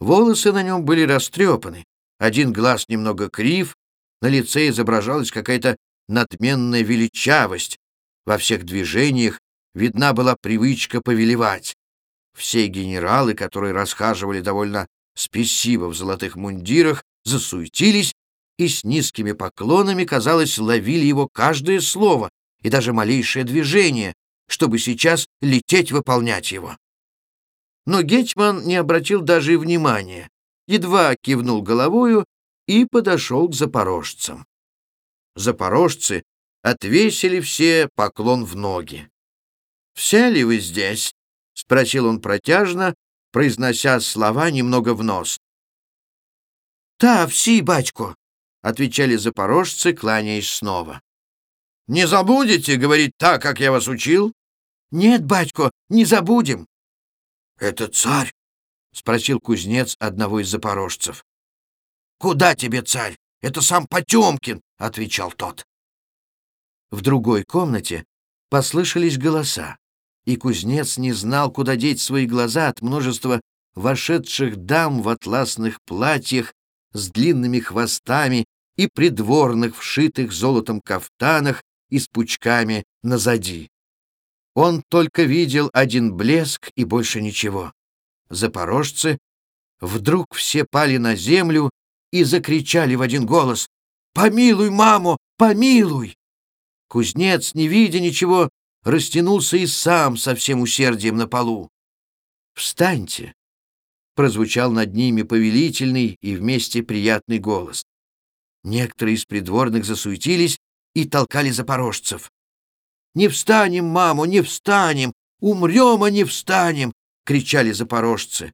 Волосы на нем были растрепаны, один глаз немного крив, на лице изображалась какая-то надменная величавость, во всех движениях видна была привычка повелевать. Все генералы, которые расхаживали довольно спесиво в золотых мундирах, засуетились и с низкими поклонами, казалось, ловили его каждое слово и даже малейшее движение, чтобы сейчас лететь выполнять его. Но Гетьман не обратил даже и внимания, едва кивнул головою и подошел к запорожцам. Запорожцы отвесили все поклон в ноги. «Все ли вы здесь?» — спросил он протяжно, произнося слова немного в нос. «Да, все, батько», — отвечали запорожцы, кланяясь снова. «Не забудете говорить так, как я вас учил?» «Нет, батько, не забудем». «Это царь?» — спросил кузнец одного из запорожцев. «Куда тебе царь? Это сам Потемкин», — отвечал тот. В другой комнате послышались голоса, и кузнец не знал, куда деть свои глаза от множества вошедших дам в атласных платьях с длинными хвостами и придворных, вшитых золотом кафтанах и с пучками назади. Он только видел один блеск и больше ничего. Запорожцы вдруг все пали на землю и закричали в один голос «Помилуй, маму, помилуй!» Кузнец, не видя ничего, растянулся и сам со всем усердием на полу. «Встаньте!» — прозвучал над ними повелительный и вместе приятный голос. Некоторые из придворных засуетились и толкали запорожцев. «Не встанем, маму, не встанем! Умрем, а не встанем!» — кричали запорожцы.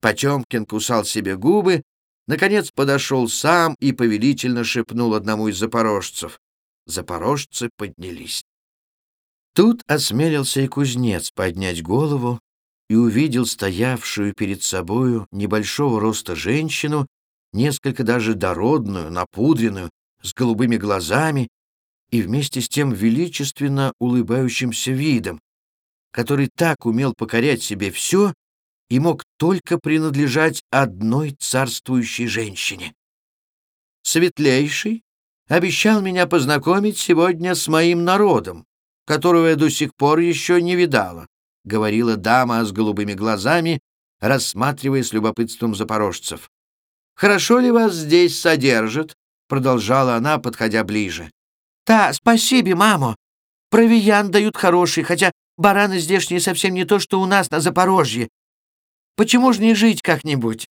Потемкин кусал себе губы, наконец подошел сам и повелительно шепнул одному из запорожцев. Запорожцы поднялись. Тут осмелился и кузнец поднять голову и увидел стоявшую перед собою небольшого роста женщину, несколько даже дородную, напудренную, с голубыми глазами и вместе с тем величественно улыбающимся видом, который так умел покорять себе все и мог только принадлежать одной царствующей женщине. Светлейший обещал меня познакомить сегодня с моим народом, которого я до сих пор еще не видала. — говорила дама с голубыми глазами, рассматривая с любопытством запорожцев. «Хорошо ли вас здесь содержат?» — продолжала она, подходя ближе. «Да, спасибо, мамо. Провиант дают хороший, хотя бараны здешние совсем не то, что у нас на Запорожье. Почему же не жить как-нибудь?»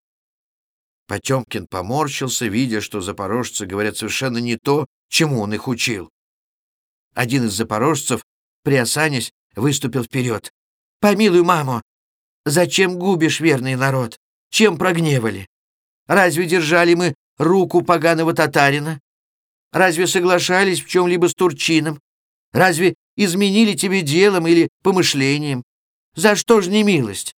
Потемкин поморщился, видя, что запорожцы говорят совершенно не то, чему он их учил. Один из запорожцев, приосанясь, выступил вперед. Помилуй, маму, зачем губишь верный народ? Чем прогневали? Разве держали мы руку поганого татарина? Разве соглашались в чем-либо с турчином? Разве изменили тебе делом или помышлением? За что ж не милость?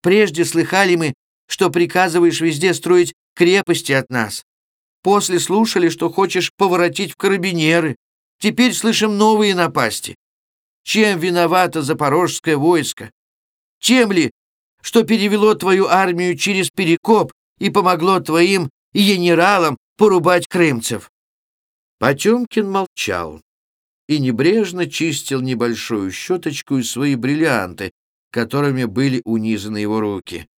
Прежде слыхали мы, что приказываешь везде строить крепости от нас. После слушали, что хочешь поворотить в карабинеры. Теперь слышим новые напасти. Чем виновато запорожское войско? Чем ли, что перевело твою армию через Перекоп и помогло твоим генералам порубать крымцев?» Потемкин молчал и небрежно чистил небольшую щеточку и свои бриллианты, которыми были унизаны его руки.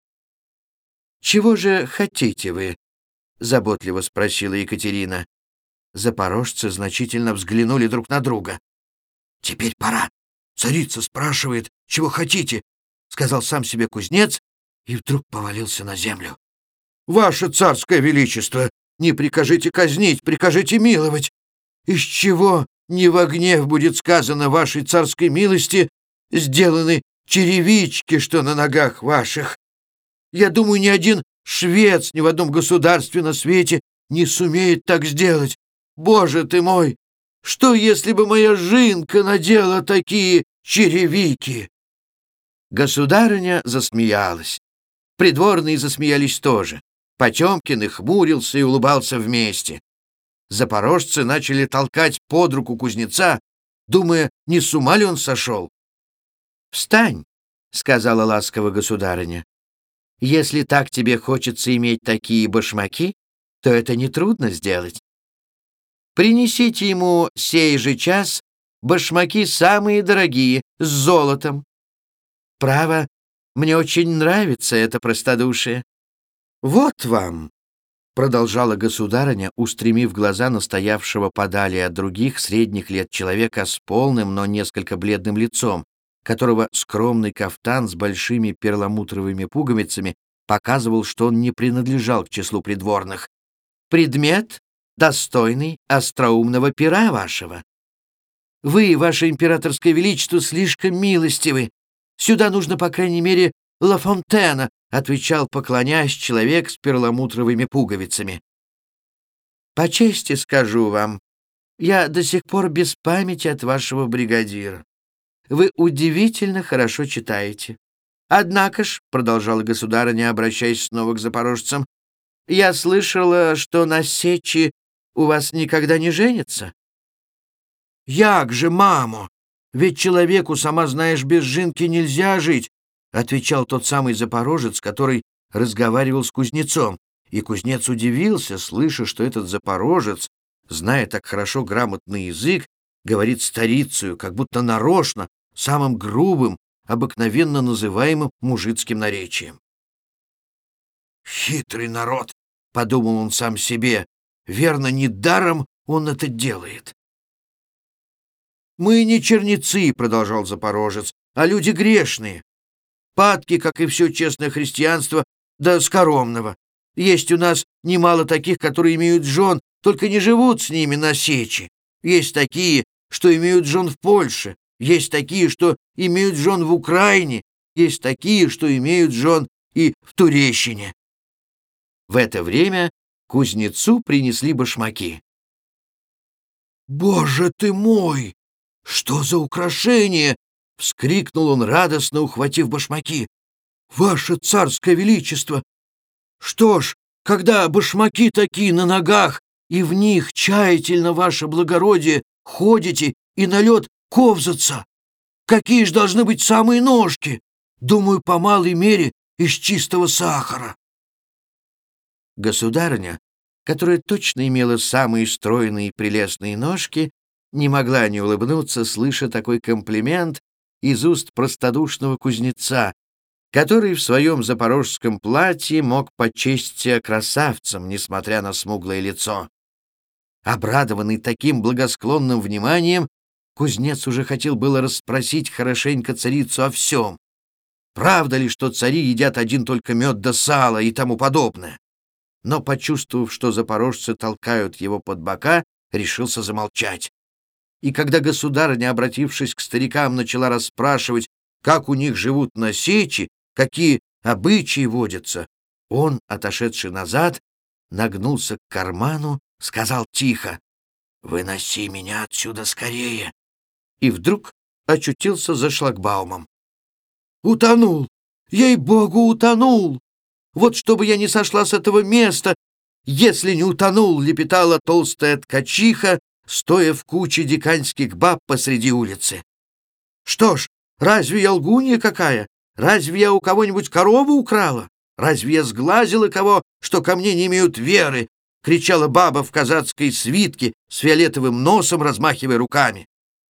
«Чего же хотите вы?» — заботливо спросила Екатерина. Запорожцы значительно взглянули друг на друга. «Теперь пора», Царица спрашивает, чего хотите, — сказал сам себе кузнец и вдруг повалился на землю. «Ваше царское величество, не прикажите казнить, прикажите миловать. Из чего не во гнев будет сказано вашей царской милости сделаны черевички, что на ногах ваших? Я думаю, ни один Швец ни в одном государстве на свете не сумеет так сделать. Боже ты мой! Что, если бы моя жинка надела такие черевики?» Государыня засмеялась. Придворные засмеялись тоже. Потемкин и хмурился и улыбался вместе. Запорожцы начали толкать под руку кузнеца, думая, не с ума ли он сошел. «Встань!» — сказала ласково государыня. «Если так тебе хочется иметь такие башмаки, то это нетрудно сделать. Принесите ему сей же час башмаки самые дорогие, с золотом. Право, мне очень нравится это простодушие. Вот вам, — продолжала государыня, устремив глаза на стоявшего подали от других средних лет человека с полным, но несколько бледным лицом, которого скромный кафтан с большими перламутровыми пуговицами показывал, что он не принадлежал к числу придворных. «Предмет, достойный остроумного пера вашего. Вы, ваше императорское величество, слишком милостивы. Сюда нужно, по крайней мере, Ла Фонтена», — отвечал, поклоняясь человек с перламутровыми пуговицами. «По чести скажу вам, я до сих пор без памяти от вашего бригадира. Вы удивительно хорошо читаете. Однако ж, — продолжала государыня, обращаясь снова к запорожцам, — я слышала, что на сечи у вас никогда не женится. «Як же, мамо! Ведь человеку, сама знаешь, без жинки нельзя жить!» — отвечал тот самый запорожец, который разговаривал с кузнецом. И кузнец удивился, слыша, что этот запорожец, зная так хорошо грамотный язык, говорит старицею, как будто нарочно, самым грубым, обыкновенно называемым мужицким наречием. «Хитрый народ!» — подумал он сам себе. «Верно, недаром он это делает». «Мы не черницы», — продолжал Запорожец, — «а люди грешные. Падки, как и все честное христианство, да скоромного. Есть у нас немало таких, которые имеют жен, только не живут с ними на сече. Есть такие, что имеют жен в Польше, есть такие, что имеют жен в Украине, есть такие, что имеют жен и в Турещине. В это время кузнецу принесли башмаки. «Боже ты мой! Что за украшение?» — вскрикнул он радостно, ухватив башмаки. «Ваше царское величество! Что ж, когда башмаки такие на ногах, и в них тщательно, ваше благородие, ходите и на лед ковзаться. Какие ж должны быть самые ножки? Думаю, по малой мере из чистого сахара. Государыня, которая точно имела самые стройные и прелестные ножки, не могла не улыбнуться, слыша такой комплимент из уст простодушного кузнеца, который в своем запорожском платье мог почесть красавцем, несмотря на смуглое лицо. Обрадованный таким благосклонным вниманием, Кузнец уже хотел было расспросить хорошенько царицу о всем. Правда ли, что цари едят один только мед да сало и тому подобное? Но, почувствовав, что запорожцы толкают его под бока, решился замолчать. И когда государыня, обратившись к старикам, начала расспрашивать, как у них живут на сечи, какие обычаи водятся, он, отошедший назад, нагнулся к карману, сказал тихо, «Выноси меня отсюда скорее и вдруг очутился за шлагбаумом. «Утонул! Ей-богу, утонул! Вот чтобы я не сошла с этого места, если не утонул!» — лепетала толстая ткачиха, стоя в куче диканьских баб посреди улицы. «Что ж, разве я лгунья какая? Разве я у кого-нибудь корову украла? Разве я сглазила кого, что ко мне не имеют веры?» — кричала баба в казацкой свитке с фиолетовым носом, размахивая руками.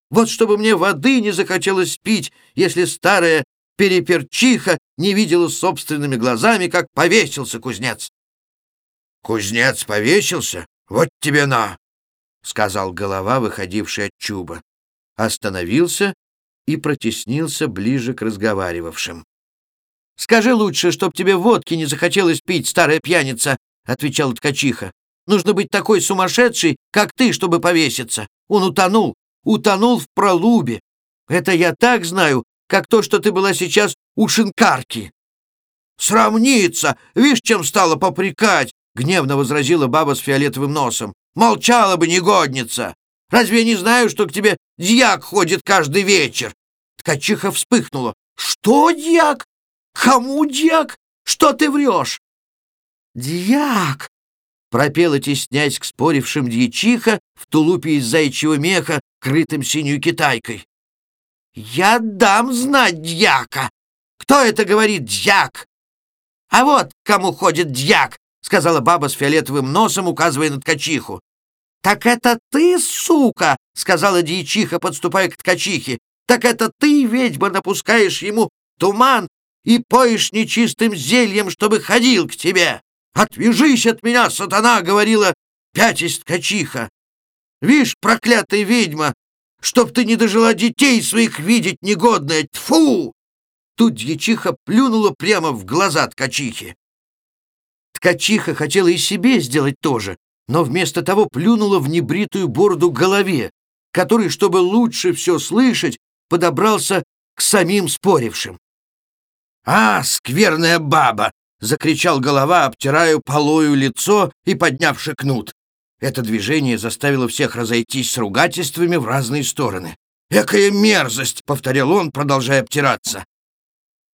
Вот чтобы мне воды не захотелось пить, если старая переперчиха не видела собственными глазами, как повесился кузнец. — Кузнец повесился? Вот тебе на! — сказал голова, выходивший от чуба. Остановился и протеснился ближе к разговаривавшим. — Скажи лучше, чтоб тебе водки не захотелось пить, старая пьяница, — отвечала ткачиха. — Нужно быть такой сумасшедшей, как ты, чтобы повеситься. Он утонул, утонул в пролубе. Это я так знаю, как то, что ты была сейчас у шинкарки. Сравниться! Вишь, чем стала попрекать!» — гневно возразила баба с фиолетовым носом. «Молчала бы, негодница! Разве я не знаю, что к тебе дьяк ходит каждый вечер?» Ткачиха вспыхнула. «Что, дьяк? Кому дьяк? Что ты врешь?» «Дьяк!» — пропела, теснясь к спорившим дьячиха в тулупе из зайчьего меха, крытым синюю китайкой. «Я дам знать дьяка! Кто это говорит дьяк?» «А вот кому ходит дьяк!» — сказала баба с фиолетовым носом, указывая на ткачиху. «Так это ты, сука!» — сказала дьячиха, подступая к ткачихе. «Так это ты, ведьма, напускаешь ему туман и поешь нечистым зельем, чтобы ходил к тебе! Отвяжись от меня, сатана!» — говорила пятясь ткачиха. «Вишь, проклятая ведьма, чтоб ты не дожила детей своих видеть негодная! Тьфу!» Тут дьячиха плюнула прямо в глаза ткачихи. Ткачиха хотела и себе сделать то же, но вместо того плюнула в небритую бороду голове, который, чтобы лучше все слышать, подобрался к самим спорившим. «А, скверная баба!» — закричал голова, обтирая полою лицо и поднявши кнут. Это движение заставило всех разойтись с ругательствами в разные стороны. «Экая мерзость!» — повторял он, продолжая обтираться.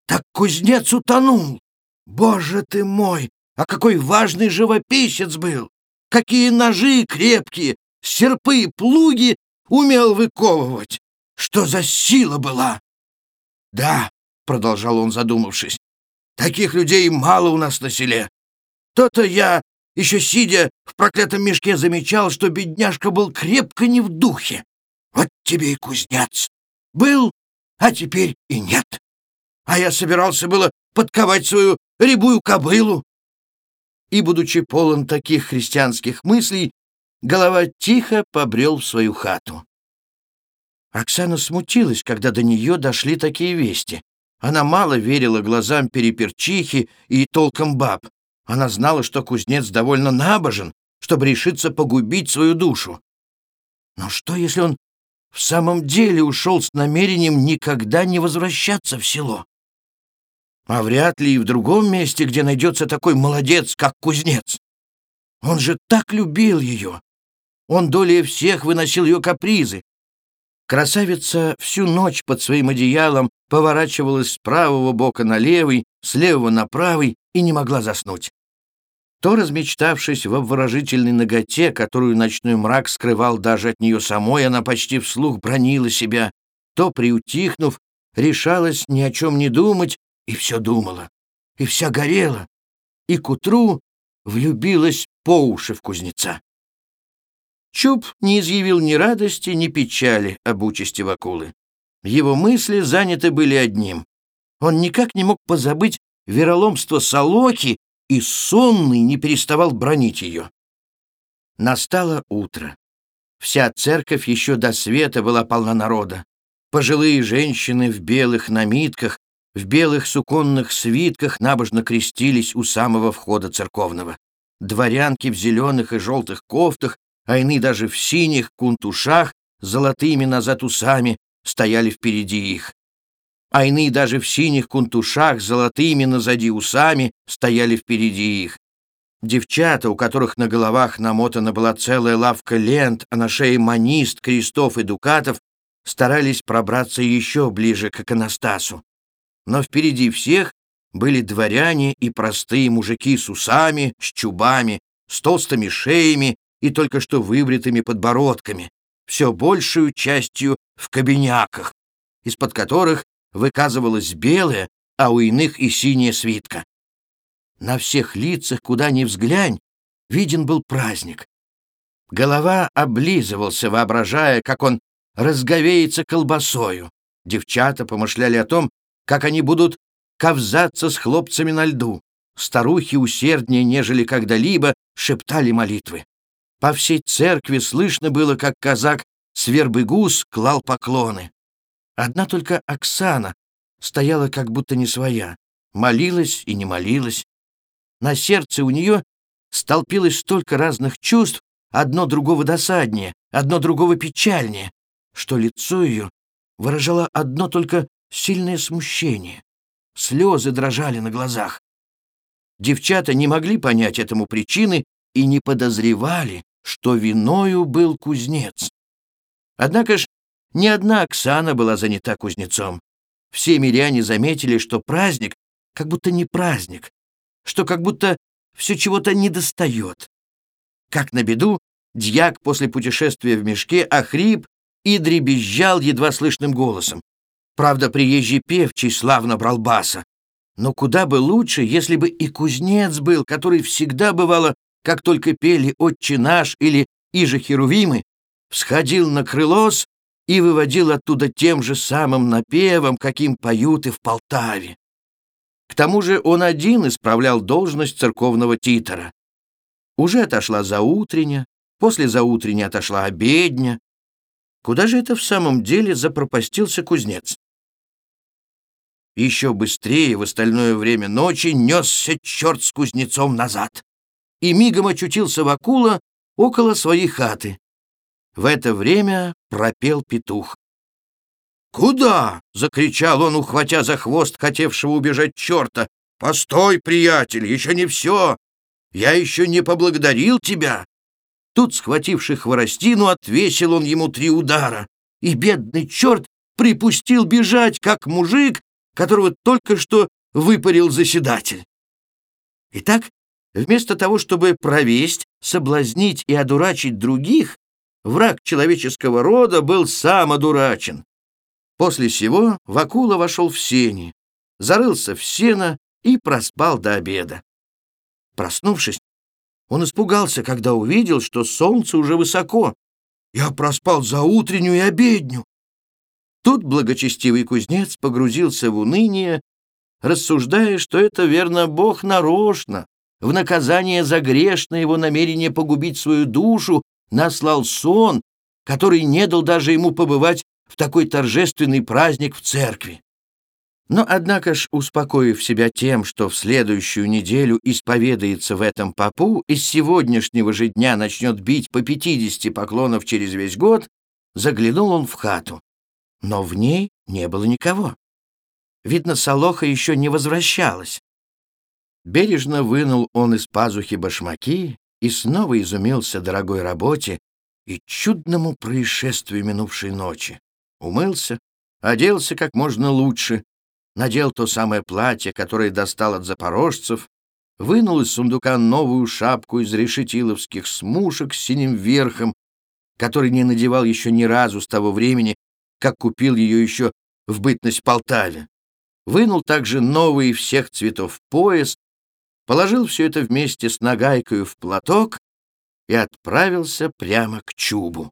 «Так кузнец утонул! Боже ты мой! А какой важный живописец был! Какие ножи крепкие, серпы и плуги умел выковывать! Что за сила была!» «Да», — продолжал он, задумавшись, — «таких людей мало у нас на селе. То-то я еще сидя в проклятом мешке, замечал, что бедняжка был крепко не в духе. Вот тебе и кузнец. Был, а теперь и нет. А я собирался было подковать свою рябую кобылу. И, будучи полон таких христианских мыслей, голова тихо побрел в свою хату. Оксана смутилась, когда до нее дошли такие вести. Она мало верила глазам переперчихи и толком баб. Она знала, что кузнец довольно набожен, чтобы решиться погубить свою душу. Но что, если он в самом деле ушел с намерением никогда не возвращаться в село? А вряд ли и в другом месте, где найдется такой молодец, как кузнец. Он же так любил ее. Он долей всех выносил ее капризы. Красавица всю ночь под своим одеялом поворачивалась с правого бока на левый, с левого на правый и не могла заснуть то, размечтавшись в обворожительной ноготе, которую ночной мрак скрывал даже от нее самой, она почти вслух бронила себя, то, приутихнув, решалась ни о чем не думать и все думала, и вся горела, и к утру влюбилась по уши в кузнеца. Чуб не изъявил ни радости, ни печали об участи Вакулы. Его мысли заняты были одним. Он никак не мог позабыть вероломство Солоки и сонный не переставал бронить ее. Настало утро. Вся церковь еще до света была полна народа. Пожилые женщины в белых намитках, в белых суконных свитках набожно крестились у самого входа церковного. Дворянки в зеленых и желтых кофтах, а иные даже в синих кунтушах золотыми назад усами стояли впереди их а иные даже в синих кунтушах с золотыми назади усами стояли впереди их. Девчата, у которых на головах намотана была целая лавка лент, а на шее манист, крестов и дукатов, старались пробраться еще ближе к иконостасу. Но впереди всех были дворяне и простые мужики с усами, с чубами, с толстыми шеями и только что выбритыми подбородками, все большую частью в кабиняках, из-под которых выказывалась белая, а у иных и синяя свитка. На всех лицах, куда ни взглянь, виден был праздник. Голова облизывался, воображая, как он разговеется колбасою. Девчата помышляли о том, как они будут ковзаться с хлопцами на льду. Старухи усерднее, нежели когда-либо, шептали молитвы. По всей церкви слышно было, как казак Свербыгус клал поклоны. Одна только Оксана стояла как будто не своя, молилась и не молилась. На сердце у нее столпилось столько разных чувств, одно другого досаднее, одно другого печальнее, что лицо ее выражало одно только сильное смущение. Слезы дрожали на глазах. девчата не могли понять этому причины и не подозревали, что виною был кузнец. Однако ж ни одна Оксана была занята кузнецом. Все миряне заметили, что праздник как будто не праздник, что как будто все чего-то недостает. Как на беду, дьяк после путешествия в мешке охрип и дребезжал едва слышным голосом. Правда, приезжий певчий славно брал баса. Но куда бы лучше, если бы и кузнец был, который всегда бывало, как только пели «Отче наш» или «Иже Херувимы», всходил на крылос и выводил оттуда тем же самым напевом, каким поют и в Полтаве. К тому же он один исправлял должность церковного титора. Уже отошла заутрення, после заутрення отошла обедня. Куда же это в самом деле запропастился кузнец? Еще быстрее в остальное время ночи несся черт с кузнецом назад и мигом очутился Вакула около своей хаты. В это время пропел петух. «Куда?» — закричал он, ухватя за хвост хотевшего убежать черта. «Постой, приятель, еще не все! Я еще не поблагодарил тебя!» Тут, схвативший хворостину, отвесил он ему три удара, и бедный черт припустил бежать, как мужик, которого только что выпарил заседатель. Итак, вместо того, чтобы провесть, соблазнить и одурачить других, враг человеческого рода был сам одурачен. После сего Вакула вошел в сени, зарылся в сено и проспал до обеда. Проснувшись, он испугался, когда увидел, что солнце уже высоко. «Я проспал за утреннюю и обедню». Тут благочестивый кузнец погрузился в уныние, рассуждая, что это, верно, Бог нарочно, в наказание за грешное его намерение погубить свою душу, наслал сон, который не дал даже ему побывать в такой торжественный праздник в церкви. Но, однако ж, успокоив себя тем, что в следующую неделю исповедается в этом попу и с сегодняшнего же дня начнет бить по 50 поклонов через весь год, заглянул он в хату. Но в ней не было никого. Видно, Солоха еще не возвращалась. Бережно вынул он из пазухи башмаки и снова изумился дорогой работе и чудному происшествию минувшей ночи. Умылся, оделся как можно лучше, надел то самое платье, которое достал от запорожцев, вынул из сундука новую шапку из решетиловских смушек с синим верхом, который не надевал еще ни разу с того времени, как купил ее еще в бытность Полтаве. Вынул также новый всех цветов пояс, положил все это вместе с нагайкой в платок и отправился прямо к Чубу.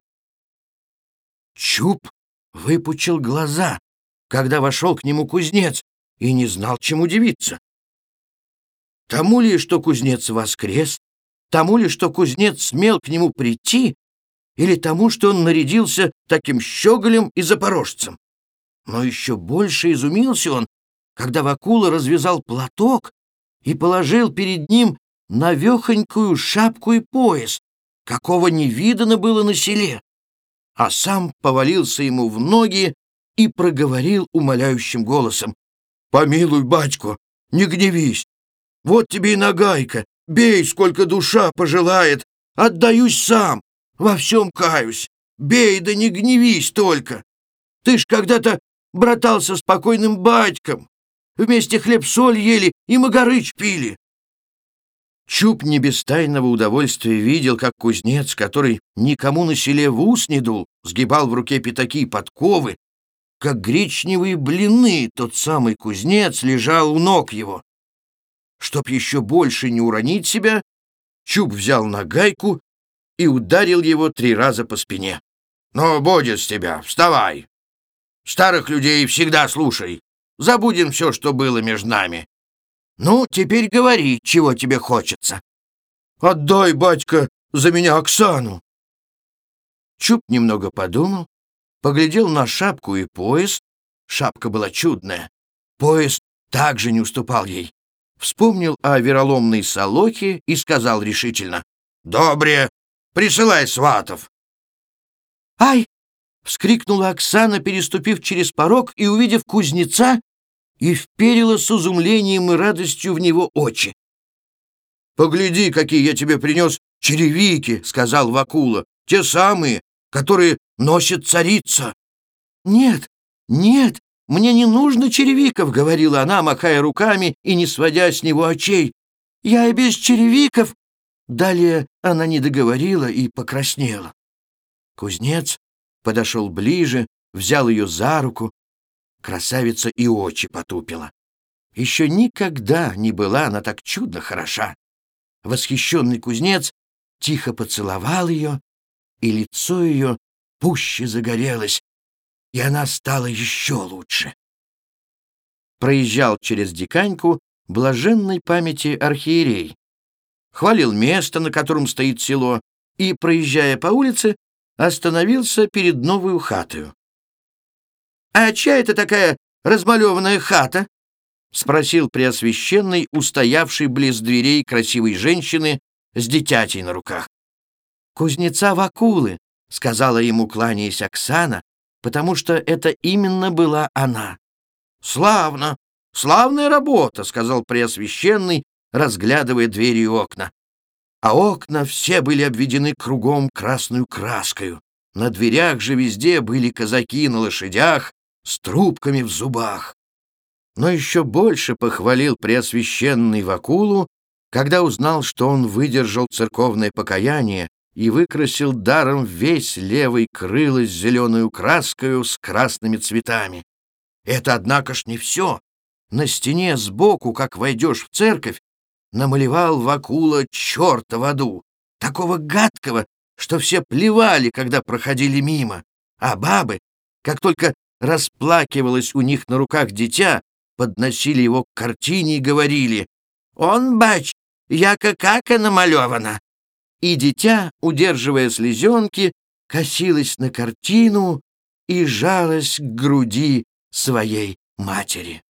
Чуб выпучил глаза, когда вошел к нему кузнец, и не знал, чем удивиться. Тому ли, что кузнец воскрес, тому ли, что кузнец смел к нему прийти, или тому, что он нарядился таким щеголем и запорожцем. Но еще больше изумился он, когда Вакула развязал платок и положил перед ним навехонькую шапку и пояс, какого не видано было на селе а сам повалился ему в ноги и проговорил умоляющим голосом. «Помилуй, батько, не гневись. Вот тебе и нагайка, бей, сколько душа пожелает. Отдаюсь сам, во всем каюсь. Бей, да не гневись только. Ты ж когда-то братался с покойным батьком. Вместе хлеб-соль ели и магарыч пили. Чуб не без тайного удовольствия видел, как кузнец, который никому на селе в ус не дул, сгибал в руке пятаки и подковы, как гречневые блины тот самый кузнец лежал у ног его. Чтоб еще больше не уронить себя, Чуб взял нагайку и ударил его три раза по спине. «Ну, будет с тебя, вставай! Старых людей всегда слушай. Забудем все, что было между нами. Ну, теперь говори, чего тебе хочется. Отдай, батька, за меня Оксану. Чуб немного подумал, поглядел на шапку и пояс. Шапка была чудная. Пояс также не уступал ей. Вспомнил о вероломной Солохе и сказал решительно. «Добре, присылай сватов». «Ай!» — вскрикнула Оксана, переступив через порог и увидев кузнеца, и вперила с изумлением и радостью в него очи. «Погляди, какие я тебе принес черевики», — сказал Вакула, «те самые, которые носит царица». «Нет, нет, мне не нужно черевиков», — говорила она, махая руками и не сводя с него очей. «Я и без черевиков». Далее она не договорила и покраснела. Кузнец подошел ближе, взял ее за руку. Красавица и очи потупила. Еще никогда не была она так чудно хороша. Восхищенный кузнец тихо поцеловал ее, и лицо ее пуще загорелось, и она стала еще лучше. Проезжал через Диканьку блаженной памяти архиерей, хвалил место, на котором стоит село, и, проезжая по улице, остановился перед новую хатою. «А чья это такая размалеванная хата?» — спросил Преосвященный, устоявший близ дверей красивой женщины с дитятей на руках. «Кузнеца Вакулы», — сказала ему, кланяясь Оксана, потому что это именно была она. «Славно! Славная работа!» — сказал Преосвященный, разглядывая двери и окна. А окна все были обведены кругом красную краскою. На дверях же везде были казаки на лошадях с трубками в зубах. Но еще больше похвалил Преосвященный Вакулу, когда узнал, что он выдержал церковное покаяние и выкрасил даром весь левый крыло с зеленую краскою с красными цветами. Это, однако ж, не все. На стене сбоку, как войдешь в церковь, намалевал Вакула черта в аду, такого гадкого, что все плевали, когда проходили мимо, а бабы, как только расплакивалось у них на руках дитя, подносили его к картине и говорили «Он, бач, яко-кака намалевана!» И дитя, удерживая слезенки, косилось на картину и жалось к груди своей матери.